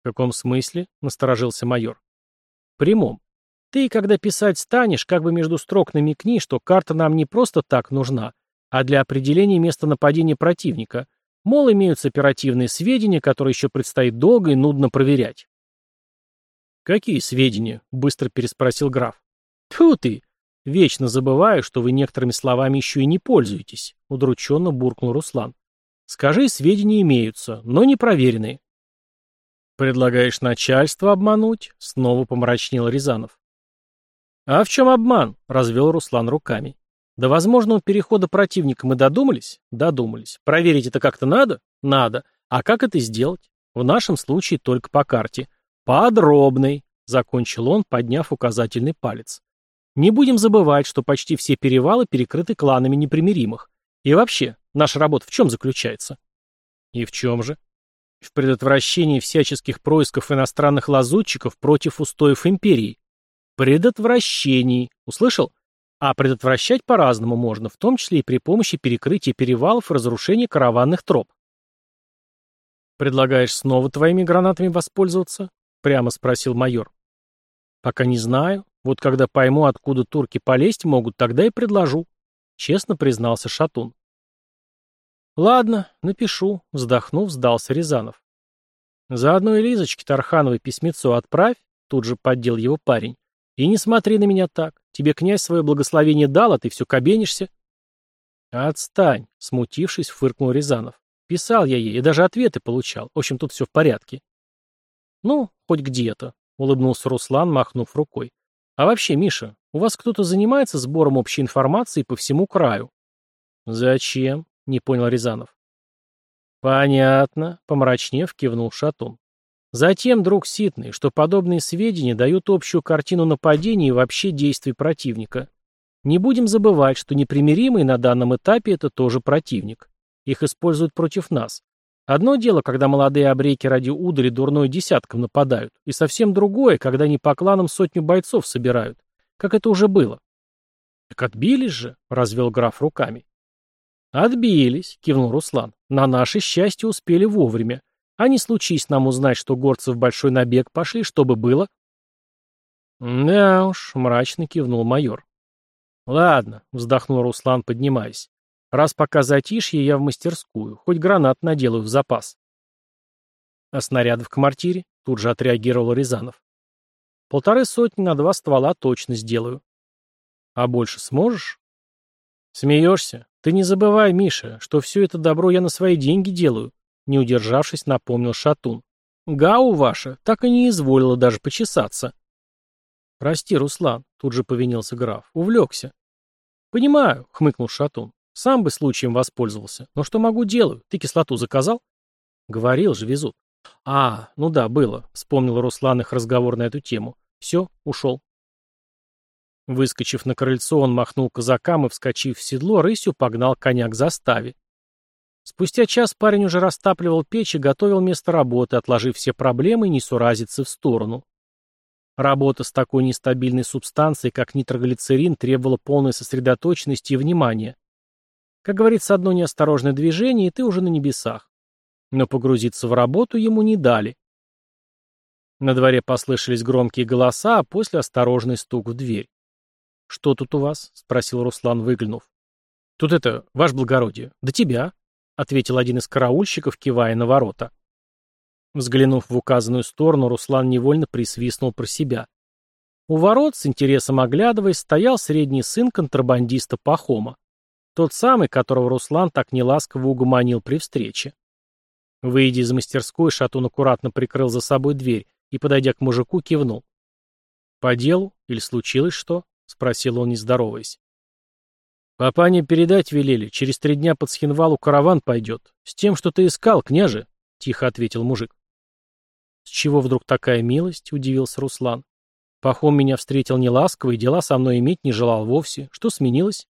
«В каком смысле?» — насторожился майор. «Прямом. Ты, когда писать станешь, как бы между строк намекни, что карта нам не просто так нужна, а для определения места нападения противника, Мол, имеются оперативные сведения, которые еще предстоит долго и нудно проверять. «Какие сведения?» — быстро переспросил граф. «Тьфу ты! Вечно забываю, что вы некоторыми словами еще и не пользуетесь», — удрученно буркнул Руслан. «Скажи, сведения имеются, но не проверенные». «Предлагаешь начальство обмануть?» — снова помрачнил Рязанов. «А в чем обман?» — развел Руслан руками. До возможного перехода противника мы додумались? Додумались. Проверить это как-то надо? Надо. А как это сделать? В нашем случае только по карте. Подробный, закончил он, подняв указательный палец. Не будем забывать, что почти все перевалы перекрыты кланами непримиримых. И вообще, наша работа в чем заключается? И в чем же? В предотвращении всяческих происков иностранных лазутчиков против устоев империи. Предотвращении. Услышал? а предотвращать по-разному можно, в том числе и при помощи перекрытия перевалов и разрушения караванных троп. «Предлагаешь снова твоими гранатами воспользоваться?» — прямо спросил майор. «Пока не знаю. Вот когда пойму, откуда турки полезть могут, тогда и предложу», — честно признался Шатун. «Ладно, напишу», — вздохнув, сдался Рязанов. «Заодно и Лизочке Тархановой письмецо отправь», — тут же поддел его парень. И не смотри на меня так. Тебе князь свое благословение дал, а ты все кабенишься. Отстань, смутившись, фыркнул Рязанов. Писал я ей и даже ответы получал. В общем, тут все в порядке. Ну, хоть где-то, улыбнулся Руслан, махнув рукой. А вообще, Миша, у вас кто-то занимается сбором общей информации по всему краю? Зачем? Не понял Рязанов. Понятно, помрачнев, кивнул Шатун. Затем друг Ситный, что подобные сведения дают общую картину нападений и вообще действий противника. Не будем забывать, что непримиримый на данном этапе это тоже противник. Их используют против нас. Одно дело, когда молодые обреки ради удали дурной десятком нападают, и совсем другое, когда они по кланам сотню бойцов собирают, как это уже было. «Так отбились же», — развел граф руками. «Отбились», — кивнул Руслан. «На наше счастье успели вовремя. А не случись нам узнать, что горцы в большой набег пошли, чтобы было?» «Да уж», — мрачно кивнул майор. «Ладно», — вздохнул Руслан, поднимаясь. «Раз пока затишье, я в мастерскую. Хоть гранат наделаю в запас». «А снаряды в квартире?» — тут же отреагировал Рязанов. «Полторы сотни на два ствола точно сделаю». «А больше сможешь?» «Смеешься? Ты не забывай, Миша, что все это добро я на свои деньги делаю. Не удержавшись, напомнил Шатун. «Гау ваша так и не изволила даже почесаться». «Прости, Руслан», — тут же повинился граф, — «увлекся». «Понимаю», — хмыкнул Шатун. «Сам бы случаем воспользовался. Но что могу, делаю. Ты кислоту заказал?» «Говорил же, везут». «А, ну да, было», — вспомнил Руслан их разговор на эту тему. «Все, ушел». Выскочив на крыльцо, он махнул казакам и, вскочив в седло, рысью погнал коня к заставе. Спустя час парень уже растапливал печь и готовил место работы, отложив все проблемы и несуразицы в сторону. Работа с такой нестабильной субстанцией, как нитроглицерин, требовала полной сосредоточенности и внимания. Как говорится, одно неосторожное движение, и ты уже на небесах. Но погрузиться в работу ему не дали. На дворе послышались громкие голоса, а после осторожный стук в дверь. «Что тут у вас?» — спросил Руслан, выглянув. «Тут это, ваш благородие, до тебя», ответил один из караульщиков, кивая на ворота. Взглянув в указанную сторону, Руслан невольно присвистнул про себя. У ворот, с интересом оглядываясь, стоял средний сын контрабандиста Пахома. Тот самый, которого Руслан так неласково угомонил при встрече. Выйдя из мастерской, Шатун аккуратно прикрыл за собой дверь и, подойдя к мужику, кивнул. «По делу? Или случилось что?» — спросил он, не здороваясь. Папане передать велели, через три дня под Схинвалу караван пойдет. С тем, что ты искал, княже, — тихо ответил мужик. С чего вдруг такая милость, — удивился Руслан. Пахом меня встретил неласково и дела со мной иметь не желал вовсе. Что сменилось?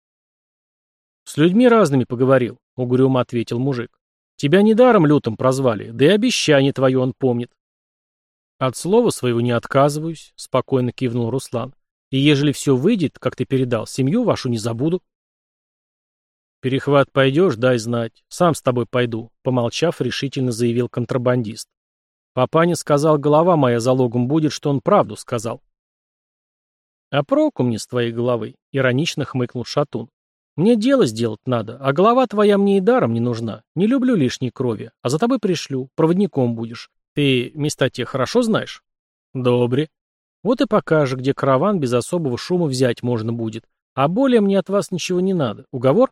С людьми разными поговорил, — угрюмо ответил мужик. Тебя недаром лютым прозвали, да и обещание твое он помнит. От слова своего не отказываюсь, — спокойно кивнул Руслан. И ежели все выйдет, как ты передал, семью вашу не забуду. — «Перехват пойдешь, дай знать. Сам с тобой пойду», — помолчав, решительно заявил контрабандист. «Папаня сказал, голова моя залогом будет, что он правду сказал». «А проку мне с твоей головы?» — иронично хмыкнул Шатун. «Мне дело сделать надо, а голова твоя мне и даром не нужна. Не люблю лишней крови, а за тобой пришлю, проводником будешь. Ты места те хорошо знаешь?» «Добре. Вот и покажешь, где караван без особого шума взять можно будет. А более мне от вас ничего не надо. Уговор?»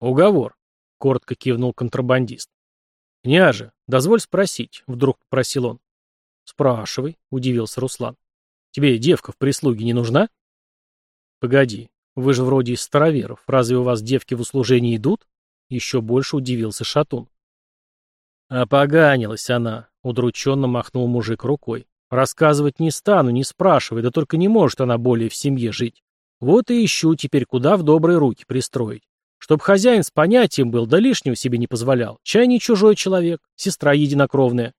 «Уговор», — коротко кивнул контрабандист. «Княже, дозволь спросить», — вдруг попросил он. «Спрашивай», — удивился Руслан. «Тебе девка в прислуге не нужна?» «Погоди, вы же вроде из староверов. Разве у вас девки в услужении идут?» Еще больше удивился Шатун. «Опоганилась она», — удрученно махнул мужик рукой. «Рассказывать не стану, не спрашивай, да только не может она более в семье жить. Вот и ищу теперь, куда в добрые руки пристроить. Чтоб хозяин с понятием был, да лишнего себе не позволял. Чай не чужой человек, сестра единокровная.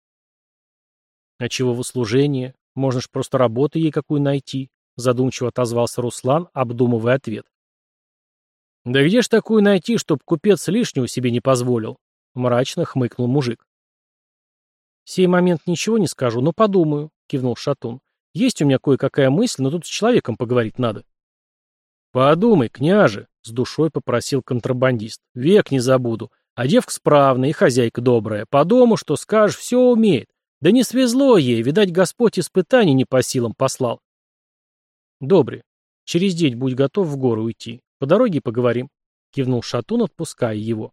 А чего в услужение? Можно ж просто работу ей какую найти, задумчиво отозвался Руслан, обдумывая ответ. Да где ж такую найти, чтоб купец лишнего себе не позволил? Мрачно хмыкнул мужик. В сей момент ничего не скажу, но подумаю, кивнул Шатун. Есть у меня кое-какая мысль, но тут с человеком поговорить надо. «Подумай, княже», — с душой попросил контрабандист, — «век не забуду. А девка справная и хозяйка добрая. По дому, что скажешь, все умеет. Да не свезло ей, видать, Господь испытаний не по силам послал». «Добре. Через день будь готов в гору уйти. По дороге поговорим», — кивнул Шатун, отпуская его.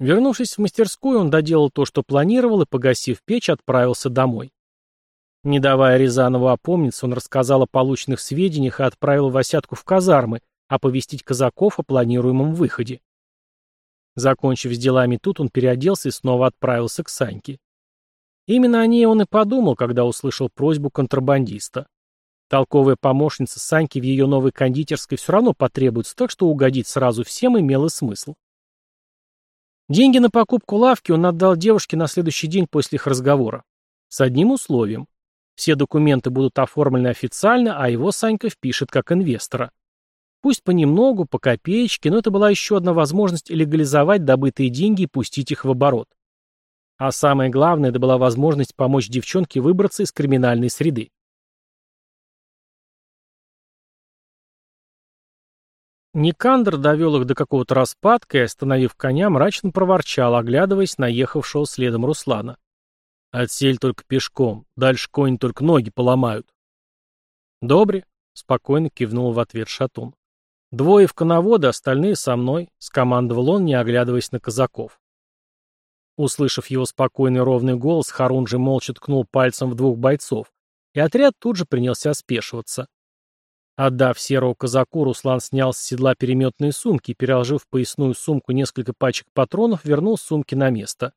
Вернувшись в мастерскую, он доделал то, что планировал, и, погасив печь, отправился домой. Не давая Рязанова опомниться, он рассказал о полученных сведениях и отправил Васятку в казармы, оповестить казаков о планируемом выходе. Закончив с делами тут, он переоделся и снова отправился к Саньке. Именно о ней он и подумал, когда услышал просьбу контрабандиста. Толковая помощница Саньки в ее новой кондитерской все равно потребуется, так что угодить сразу всем имело смысл. Деньги на покупку лавки он отдал девушке на следующий день после их разговора. С одним условием. Все документы будут оформлены официально, а его Санька впишет как инвестора. Пусть понемногу, по копеечке, но это была еще одна возможность легализовать добытые деньги и пустить их в оборот. А самое главное, это была возможность помочь девчонке выбраться из криминальной среды. Никандр довел их до какого-то распадка и, остановив коня, мрачно проворчал, оглядываясь на ехавшего следом Руслана. Отсель только пешком. Дальше конь только ноги поломают. Добре, спокойно кивнул в ответ Шатун. Двое в коновода, остальные со мной, скомандовал он, не оглядываясь на казаков. Услышав его спокойный ровный голос, Харун же молча ткнул пальцем в двух бойцов, и отряд тут же принялся спешиваться. Отдав серого казаку, Руслан снял с седла переметные сумки и, переложив в поясную сумку несколько пачек патронов, вернул сумки на место.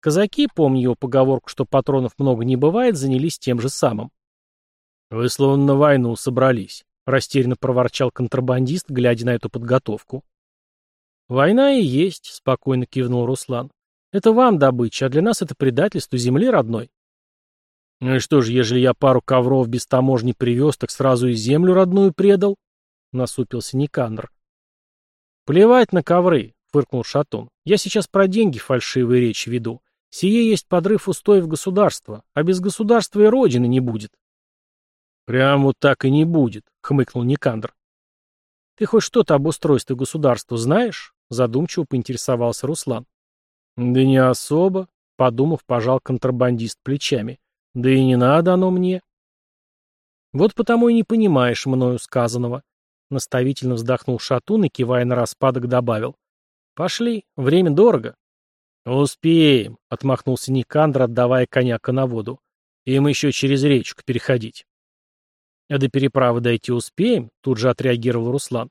Казаки, помня его поговорку, что патронов много не бывает, занялись тем же самым. «Вы словно на войну собрались», — растерянно проворчал контрабандист, глядя на эту подготовку. «Война и есть», — спокойно кивнул Руслан. «Это вам добыча, а для нас это предательство земли родной». «Ну и что же, ежели я пару ковров без таможни привез, так сразу и землю родную предал?» — насупился Никандр. «Плевать на ковры», — фыркнул Шатун. «Я сейчас про деньги фальшивые речь веду. Сие есть подрыв устоев государства, а без государства и родины не будет. Прям вот так и не будет, хмыкнул Никандр. Ты хоть что-то об устройстве государства знаешь? Задумчиво поинтересовался Руслан. Да не особо, подумав, пожал контрабандист плечами. Да и не надо оно мне. Вот потому и не понимаешь мною сказанного. Наставительно вздохнул Шатун и, кивая на распадок, добавил. Пошли, время дорого. «Успеем!» — отмахнулся Никандр, отдавая коняка на воду. «Им еще через речку переходить». «А до переправы дойти успеем?» — тут же отреагировал Руслан.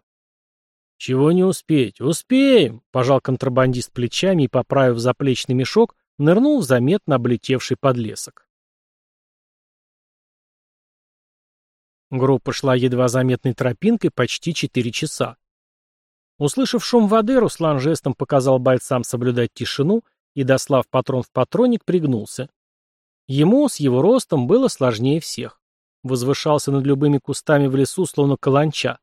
«Чего не успеть? Успеем!» — пожал контрабандист плечами и, поправив заплечный мешок, нырнул в заметно облетевший подлесок. Группа шла едва заметной тропинкой почти четыре часа. Услышав шум воды, Руслан жестом показал бойцам соблюдать тишину, и, дослав патрон в патронник, пригнулся. Ему с его ростом было сложнее всех. Возвышался над любыми кустами в лесу, словно каланча.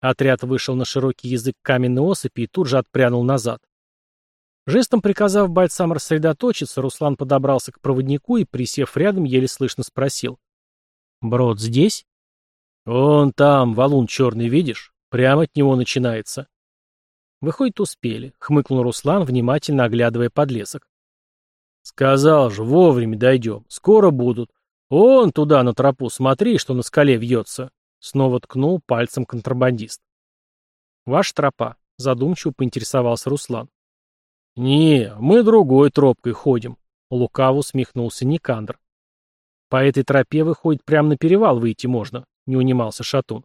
Отряд вышел на широкий язык каменной осыпи и тут же отпрянул назад. Жестом приказав бойцам рассредоточиться, Руслан подобрался к проводнику и, присев рядом, еле слышно спросил. «Брод здесь?» «Он там, валун черный, видишь?» Прямо от него начинается. Выходит, успели, хмыкнул Руслан, внимательно оглядывая подлесок. Сказал же, вовремя дойдем, скоро будут. Он туда на тропу, смотри, что на скале вьется. Снова ткнул пальцем контрабандист. Ваша тропа, задумчиво поинтересовался Руслан. «Не, мы другой тропкой ходим», — лукаво усмехнулся Никандр. «По этой тропе, выходит, прямо на перевал выйти можно», — не унимался Шатун.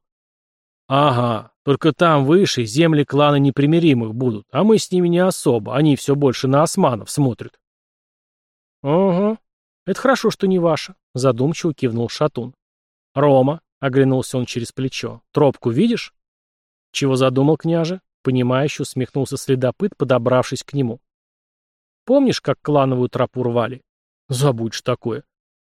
«Ага, только там, выше, земли клана непримиримых будут, а мы с ними не особо, они все больше на османов смотрят». «Угу. Это хорошо, что не ваша», — задумчиво кивнул Шатун. «Рома», — оглянулся он через плечо, — «тропку видишь?» «Чего задумал княже?» — понимающе усмехнулся следопыт, подобравшись к нему. «Помнишь, как клановую тропу рвали?» «Забудь такое.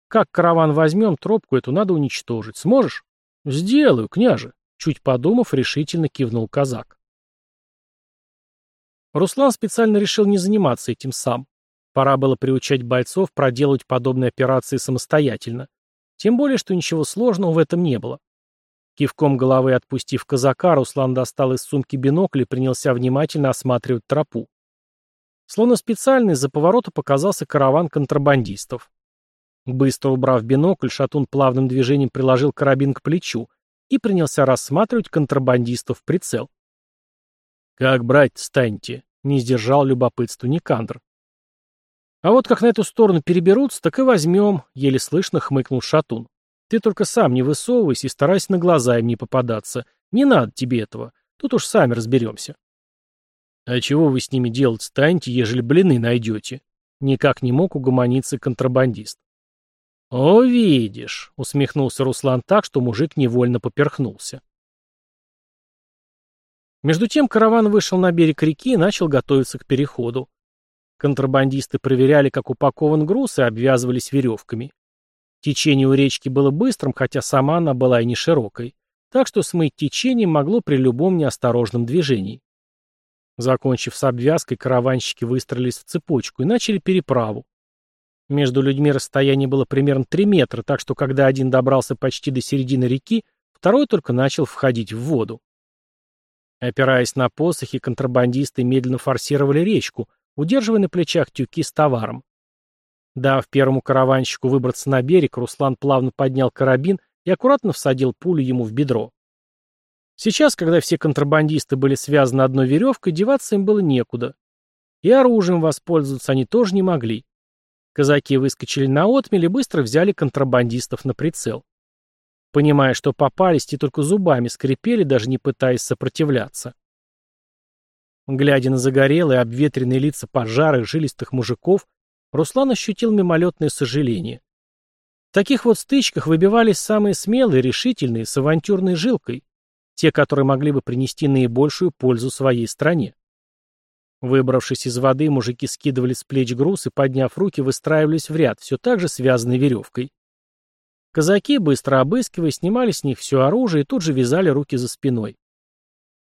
Как караван возьмем, тропку эту надо уничтожить. Сможешь?» «Сделаю, княже», Чуть подумав, решительно кивнул казак. Руслан специально решил не заниматься этим сам. Пора было приучать бойцов проделывать подобные операции самостоятельно. Тем более, что ничего сложного в этом не было. Кивком головы отпустив казака, Руслан достал из сумки бинокль и принялся внимательно осматривать тропу. Словно специально из-за поворота показался караван контрабандистов. Быстро убрав бинокль, шатун плавным движением приложил карабин к плечу и принялся рассматривать контрабандистов в прицел. «Как брать станьте?» — не сдержал любопытство Никандр. «А вот как на эту сторону переберутся, так и возьмем», — еле слышно хмыкнул Шатун. «Ты только сам не высовывайся и старайся на глаза им не попадаться. Не надо тебе этого. Тут уж сами разберемся». «А чего вы с ними делать станете, ежели блины найдете?» Никак не мог угомониться контрабандист. «О, видишь!» — усмехнулся Руслан так, что мужик невольно поперхнулся. Между тем караван вышел на берег реки и начал готовиться к переходу. Контрабандисты проверяли, как упакован груз, и обвязывались веревками. Течение у речки было быстрым, хотя сама она была и не широкой, так что смыть течение могло при любом неосторожном движении. Закончив с обвязкой, караванщики выстроились в цепочку и начали переправу. Между людьми расстояние было примерно 3 метра, так что когда один добрался почти до середины реки, второй только начал входить в воду. Опираясь на посохи, контрабандисты медленно форсировали речку, удерживая на плечах тюки с товаром. Дав первому караванщику выбраться на берег, Руслан плавно поднял карабин и аккуратно всадил пулю ему в бедро. Сейчас, когда все контрабандисты были связаны одной веревкой, деваться им было некуда. И оружием воспользоваться они тоже не могли. Казаки выскочили на отмель и быстро взяли контрабандистов на прицел. Понимая, что попались, те только зубами скрипели, даже не пытаясь сопротивляться. Глядя на загорелые, обветренные лица поджарых, жилистых мужиков, Руслан ощутил мимолетное сожаление. В таких вот стычках выбивались самые смелые, решительные, с авантюрной жилкой, те, которые могли бы принести наибольшую пользу своей стране. Выбравшись из воды, мужики скидывали с плеч груз и, подняв руки, выстраивались в ряд, все так же связанной веревкой. Казаки, быстро обыскивая, снимали с них все оружие и тут же вязали руки за спиной.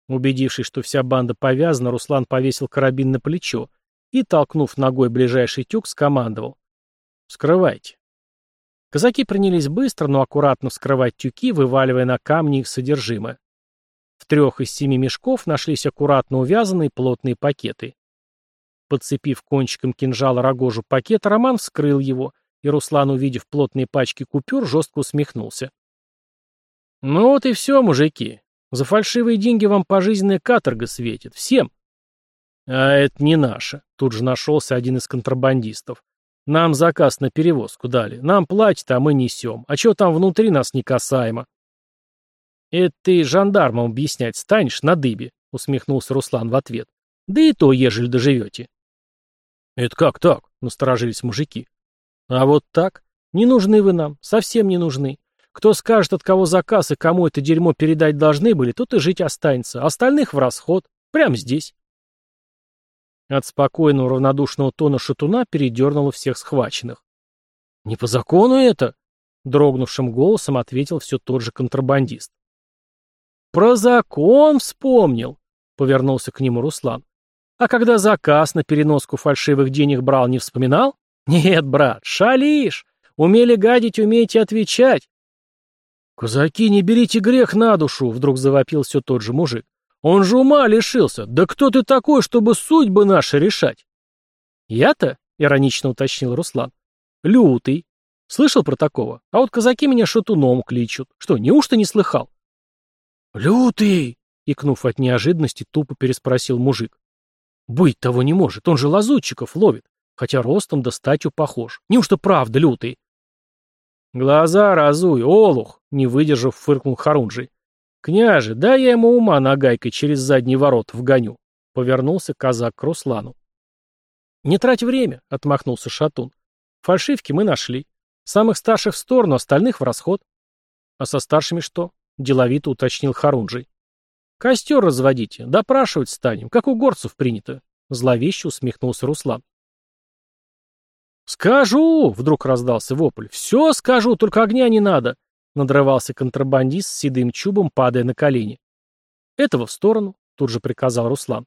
Убедившись, что вся банда повязана, Руслан повесил карабин на плечо и, толкнув ногой ближайший тюк, скомандовал. «Вскрывайте». Казаки принялись быстро, но аккуратно вскрывать тюки, вываливая на камни их содержимое. В трех из семи мешков нашлись аккуратно увязанные плотные пакеты. Подцепив кончиком кинжала рогожу пакет, Роман вскрыл его, и Руслан, увидев плотные пачки купюр, жестко усмехнулся. «Ну вот и все, мужики. За фальшивые деньги вам пожизненная каторга светит. Всем!» «А это не наше», — тут же нашелся один из контрабандистов. «Нам заказ на перевозку дали. Нам платят, а мы несем. А что там внутри нас не касаемо?» «Это ты жандарма объяснять станешь на дыбе», — усмехнулся Руслан в ответ. «Да и то, ежели доживете». «Это как так?» — насторожились мужики. «А вот так? Не нужны вы нам, совсем не нужны. Кто скажет, от кого заказ и кому это дерьмо передать должны были, тот и жить останется. Остальных в расход. Прямо здесь». От спокойного равнодушного тона шатуна передернуло всех схваченных. «Не по закону это?» — дрогнувшим голосом ответил все тот же контрабандист. «Про закон вспомнил», — повернулся к нему Руслан. «А когда заказ на переноску фальшивых денег брал, не вспоминал?» «Нет, брат, шалишь! Умели гадить, умеете отвечать!» «Казаки, не берите грех на душу!» — вдруг завопил все тот же мужик. «Он же ума лишился! Да кто ты такой, чтобы судьбы наши решать?» «Я-то?» — иронично уточнил Руслан. «Лютый. Слышал про такого? А вот казаки меня шатуном кличут. Что, неужто не слыхал?» «Лютый!» — икнув от неожиданности, тупо переспросил мужик. «Быть того не может, он же лазутчиков ловит, хотя ростом да статью похож. Неужто правда, лютый?» «Глаза разуй, олух!» — не выдержав, фыркнул Харунжий. «Княже, да я ему ума на гайкой через задний ворот вгоню!» — повернулся казак к Руслану. «Не трать время!» — отмахнулся Шатун. «Фальшивки мы нашли. Самых старших в сторону, остальных в расход. А со старшими что? — деловито уточнил Харунжий. «Костер разводите, допрашивать станем, как у горцев принято», — зловеще усмехнулся Руслан. «Скажу!» — вдруг раздался вопль. «Все скажу, только огня не надо!» — надрывался контрабандист с седым чубом, падая на колени. «Этого в сторону!» — тут же приказал Руслан.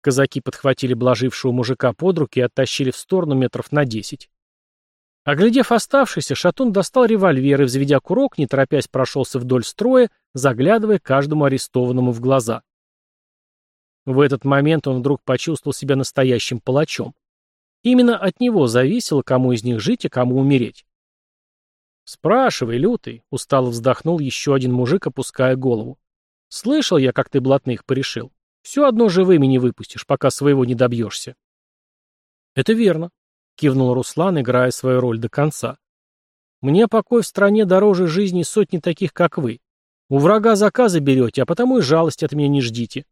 Казаки подхватили блажившего мужика под руки и оттащили в сторону метров на десять. Оглядев оставшийся, Шатун достал револьвер и, взведя курок, не торопясь прошелся вдоль строя, заглядывая каждому арестованному в глаза. В этот момент он вдруг почувствовал себя настоящим палачом. Именно от него зависело, кому из них жить и кому умереть. «Спрашивай, лютый», — устало вздохнул еще один мужик, опуская голову. «Слышал я, как ты блатных порешил. Все одно живыми не выпустишь, пока своего не добьешься». «Это верно», — кивнул Руслан, играя свою роль до конца. «Мне покой в стране дороже жизни сотни таких, как вы. У врага заказы берете, а потому и жалость от меня не ждите».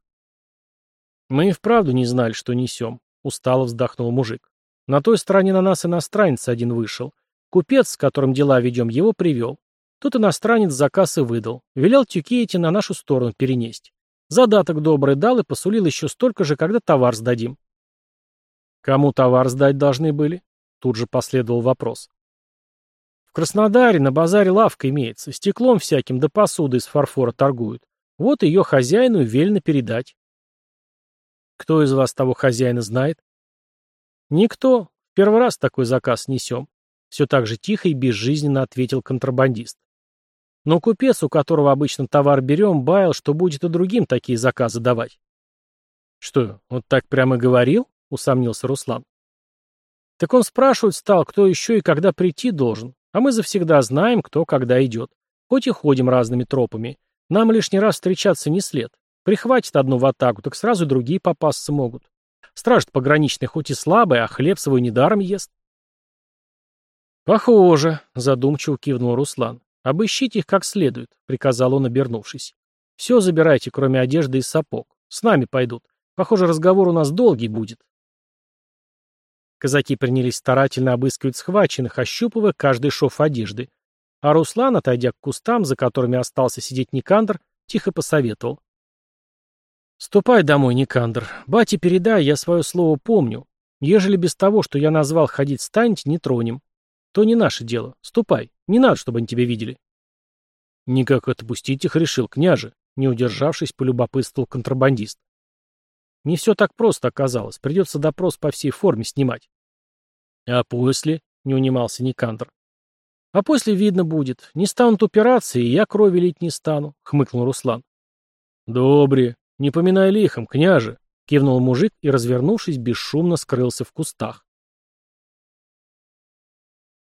«Мы и вправду не знали, что несем», — устало вздохнул мужик. «На той стороне на нас иностранец один вышел. Купец, с которым дела ведем, его привел. Тот иностранец заказ и выдал. Велел тюки эти на нашу сторону перенесть. Задаток добрый дал и посулил еще столько же, когда товар сдадим. «Кому товар сдать должны были?» Тут же последовал вопрос. «В Краснодаре на базаре лавка имеется, стеклом всяким да посудой из фарфора торгуют. Вот ее хозяину велено передать». «Кто из вас того хозяина знает?» «Никто. Первый раз такой заказ несем», — все так же тихо и безжизненно ответил контрабандист. Но купец, у которого обычно товар берем, баял, что будет и другим такие заказы давать. Что, вот так прямо говорил? усомнился Руслан. Так он спрашивать стал, кто еще и когда прийти должен. А мы завсегда знаем, кто когда идет. Хоть и ходим разными тропами. Нам лишний раз встречаться не след. Прихватит одну в атаку, так сразу другие попасться могут. Стражит пограничный, хоть и слабый, а хлеб свой недаром ест. «Похоже», — задумчиво кивнул Руслан. «Обыщите их как следует», — приказал он, обернувшись. «Все забирайте, кроме одежды и сапог. С нами пойдут. Похоже, разговор у нас долгий будет». Казаки принялись старательно обыскивать схваченных, а ощупывая каждый шов одежды. А Руслан, отойдя к кустам, за которыми остался сидеть Никандр, тихо посоветовал. «Ступай домой, Никандр. Бате передай, я свое слово помню. Ежели без того, что я назвал ходить станете, не тронем. То не наше дело. Ступай. Не надо, чтобы они тебя видели». «Никак отпустить их решил, княже», — не удержавшись, полюбопытствовал контрабандист. «Не все так просто оказалось. Придется допрос по всей форме снимать». А после? Не унимался Никандр. А после видно будет. Не станут операции и я крови лить не стану, хмыкнул Руслан. Добре, не поминай лихом, княже, кивнул мужик и, развернувшись, бесшумно скрылся в кустах.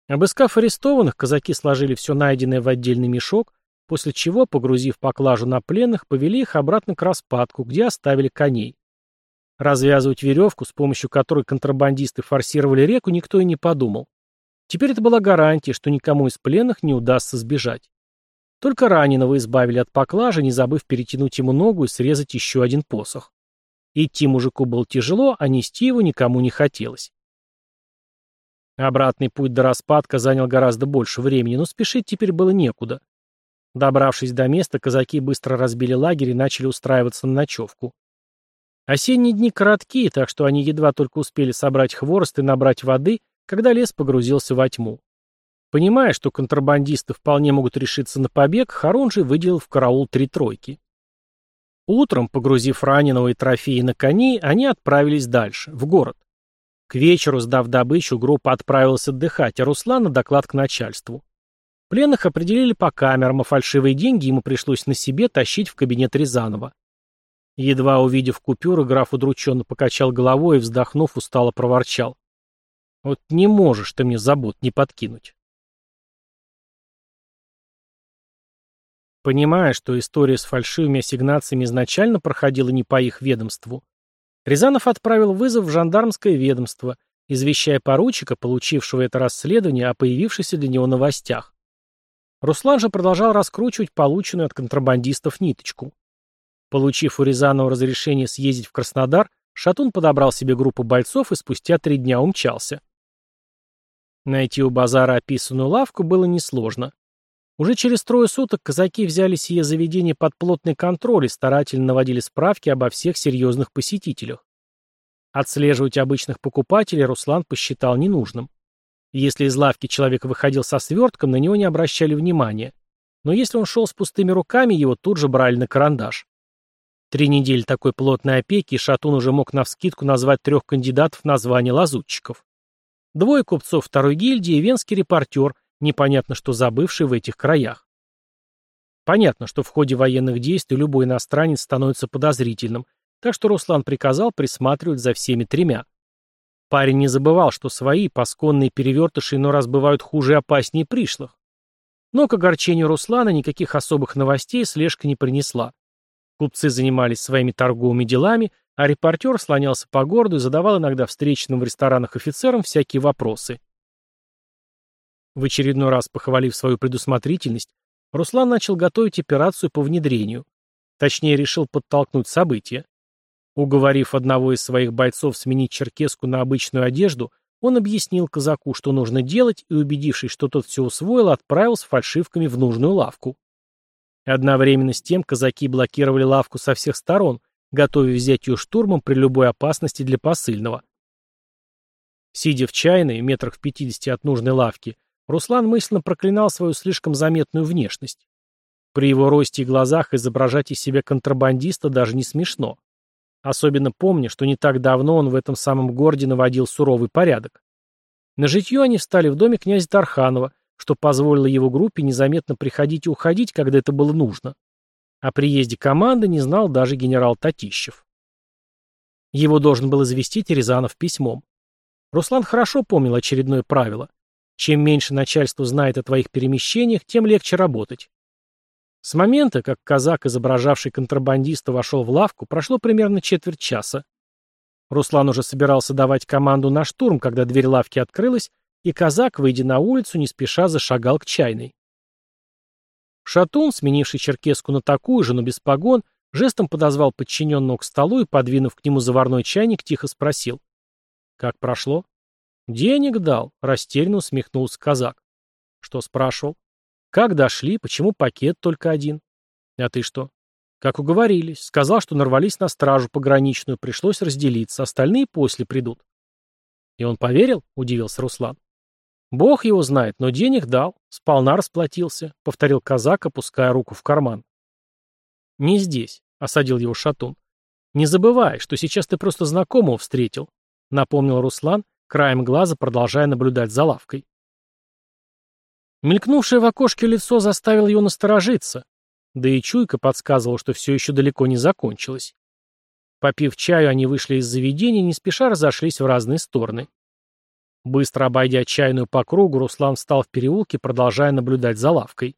Обыскав арестованных, казаки сложили все найденное в отдельный мешок, после чего, погрузив поклажу на пленных, повели их обратно к распадку, где оставили коней. Развязывать веревку с помощью которой контрабандисты форсировали реку, никто и не подумал. Теперь это была гарантия, что никому из пленных не удастся сбежать. Только раненого избавили от поклажи, не забыв перетянуть ему ногу и срезать еще один посох. Идти мужику было тяжело, а нести его никому не хотелось. Обратный путь до распадка занял гораздо больше времени, но спешить теперь было некуда. Добравшись до места, казаки быстро разбили лагерь и начали устраиваться на ночевку. Осенние дни короткие, так что они едва только успели собрать хворост и набрать воды, когда лес погрузился во тьму. Понимая, что контрабандисты вполне могут решиться на побег, Харунжи выделил в караул три тройки. Утром, погрузив раненого и трофеи на кони, они отправились дальше, в город. К вечеру, сдав добычу, группа отправилась отдыхать, а Руслан на доклад к начальству. Пленных определили по камерам, а фальшивые деньги ему пришлось на себе тащить в кабинет Рязанова. Едва увидев купюры, граф удрученно покачал головой и, вздохнув, устало проворчал. «Вот не можешь ты мне забот не подкинуть». Понимая, что история с фальшивыми ассигнациями изначально проходила не по их ведомству, Рязанов отправил вызов в жандармское ведомство, извещая поручика, получившего это расследование, о появившихся для него новостях. Руслан же продолжал раскручивать полученную от контрабандистов ниточку. Получив у Рязанова разрешение съездить в Краснодар, Шатун подобрал себе группу бойцов и спустя три дня умчался. Найти у базара описанную лавку было несложно. Уже через трое суток казаки взяли сие заведение под плотный контроль и старательно наводили справки обо всех серьезных посетителях. Отслеживать обычных покупателей Руслан посчитал ненужным. Если из лавки человек выходил со свертком, на него не обращали внимания. Но если он шел с пустыми руками, его тут же брали на карандаш. Три недели такой плотной опеки, и Шатун уже мог навскидку назвать трех кандидатов на звание лазутчиков. Двое купцов второй гильдии и венский репортер, непонятно что забывший в этих краях. Понятно, что в ходе военных действий любой иностранец становится подозрительным, так что Руслан приказал присматривать за всеми тремя. Парень не забывал, что свои, пасконные перевертыши но раз бывают хуже и опаснее пришлых. Но к огорчению Руслана никаких особых новостей слежка не принесла. Купцы занимались своими торговыми делами, а репортер слонялся по городу и задавал иногда встречным в ресторанах офицерам всякие вопросы. В очередной раз похвалив свою предусмотрительность, Руслан начал готовить операцию по внедрению. Точнее, решил подтолкнуть события. Уговорив одного из своих бойцов сменить черкеску на обычную одежду, он объяснил казаку, что нужно делать, и, убедившись, что тот все усвоил, отправил с фальшивками в нужную лавку. Одновременно с тем казаки блокировали лавку со всех сторон, готовя взять ее штурмом при любой опасности для посыльного. Сидя в чайной, метрах в пятидесяти от нужной лавки, Руслан мысленно проклинал свою слишком заметную внешность. При его росте и глазах изображать из себя контрабандиста даже не смешно. Особенно помня, что не так давно он в этом самом городе наводил суровый порядок. На житье они встали в доме князя Тарханова, что позволило его группе незаметно приходить и уходить, когда это было нужно. О приезде команды не знал даже генерал Татищев. Его должен был известить Рязанов письмом. Руслан хорошо помнил очередное правило. Чем меньше начальство знает о твоих перемещениях, тем легче работать. С момента, как казак, изображавший контрабандиста, вошел в лавку, прошло примерно четверть часа. Руслан уже собирался давать команду на штурм, когда дверь лавки открылась, и казак, выйдя на улицу, не спеша зашагал к чайной. Шатун, сменивший черкеску на такую же, но без погон, жестом подозвал подчиненного к столу и, подвинув к нему заварной чайник, тихо спросил. «Как прошло?» «Денег дал», — растерянно усмехнулся казак. «Что спрашивал?» «Как дошли? Почему пакет только один?» «А ты что?» «Как уговорились. Сказал, что нарвались на стражу пограничную, пришлось разделиться, остальные после придут». «И он поверил?» — удивился Руслан. «Бог его знает, но денег дал. Сполна расплатился», — повторил казак, опуская руку в карман. «Не здесь», — осадил его шатун. «Не забывай, что сейчас ты просто знакомого встретил», — напомнил Руслан, краем глаза продолжая наблюдать за лавкой. Мелькнувшее в окошке лицо заставило его насторожиться, да и чуйка подсказывала, что все еще далеко не закончилось. Попив чаю, они вышли из заведения и не спеша разошлись в разные стороны. Быстро обойдя чайную по кругу, Руслан встал в переулке, продолжая наблюдать за лавкой.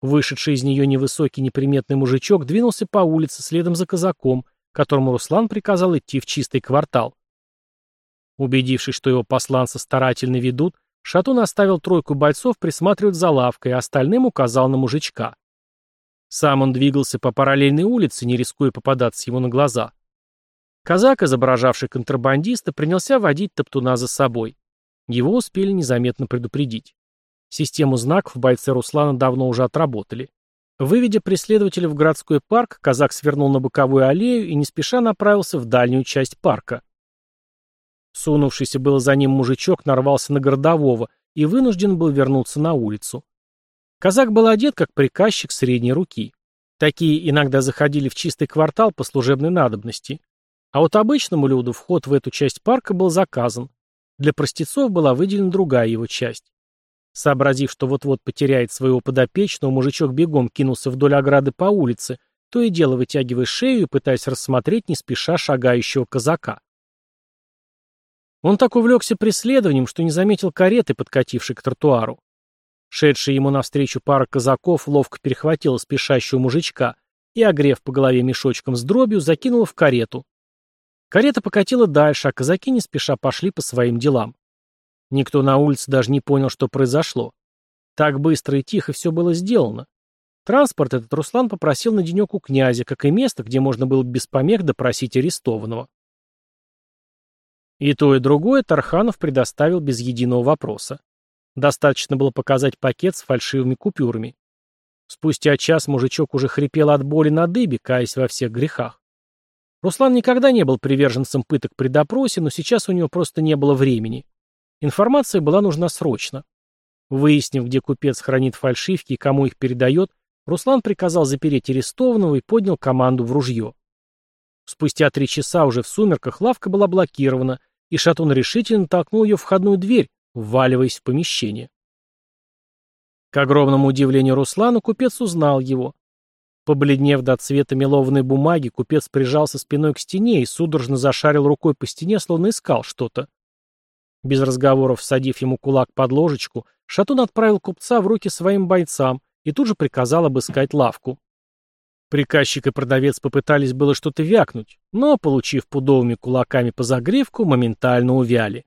Вышедший из нее невысокий неприметный мужичок двинулся по улице следом за казаком, которому Руслан приказал идти в чистый квартал. Убедившись, что его посланца старательно ведут, Шатун оставил тройку бойцов присматривать за лавкой, а остальным указал на мужичка. Сам он двигался по параллельной улице, не рискуя попадаться ему на глаза. Казак, изображавший контрабандиста, принялся водить Топтуна за собой. Его успели незаметно предупредить. Систему знаков бойцы Руслана давно уже отработали. Выведя преследователя в городской парк, казак свернул на боковую аллею и не спеша направился в дальнюю часть парка. Сунувшийся было за ним мужичок нарвался на городового и вынужден был вернуться на улицу. Казак был одет как приказчик средней руки. Такие иногда заходили в чистый квартал по служебной надобности. А вот обычному люду вход в эту часть парка был заказан. Для простецов была выделена другая его часть. Сообразив, что вот-вот потеряет своего подопечного, мужичок бегом кинулся вдоль ограды по улице, то и дело вытягивая шею и пытаясь рассмотреть не спеша шагающего казака. Он так увлекся преследованием, что не заметил кареты, подкатившей к тротуару. Шедший ему навстречу пара казаков ловко перехватила спешащего мужичка и, огрев по голове мешочком с дробью, закинула в карету, Карета покатила дальше, а казаки не спеша пошли по своим делам. Никто на улице даже не понял, что произошло. Так быстро и тихо все было сделано. Транспорт этот Руслан попросил на денек у князя, как и место, где можно было без помех допросить арестованного. И то, и другое Тарханов предоставил без единого вопроса. Достаточно было показать пакет с фальшивыми купюрами. Спустя час мужичок уже хрипел от боли на дыбе, каясь во всех грехах. Руслан никогда не был приверженцем пыток при допросе, но сейчас у него просто не было времени. Информация была нужна срочно. Выяснив, где купец хранит фальшивки и кому их передает, Руслан приказал запереть арестованного и поднял команду в ружье. Спустя три часа уже в сумерках лавка была блокирована, и Шатун решительно толкнул ее входную дверь, вваливаясь в помещение. К огромному удивлению Руслана купец узнал его. Побледнев до цвета мелованной бумаги, купец прижался спиной к стене и судорожно зашарил рукой по стене, словно искал что-то. Без разговоров, садив ему кулак под ложечку, Шатун отправил купца в руки своим бойцам и тут же приказал обыскать лавку. Приказчик и продавец попытались было что-то вякнуть, но, получив пудовыми кулаками по загривку, моментально увяли.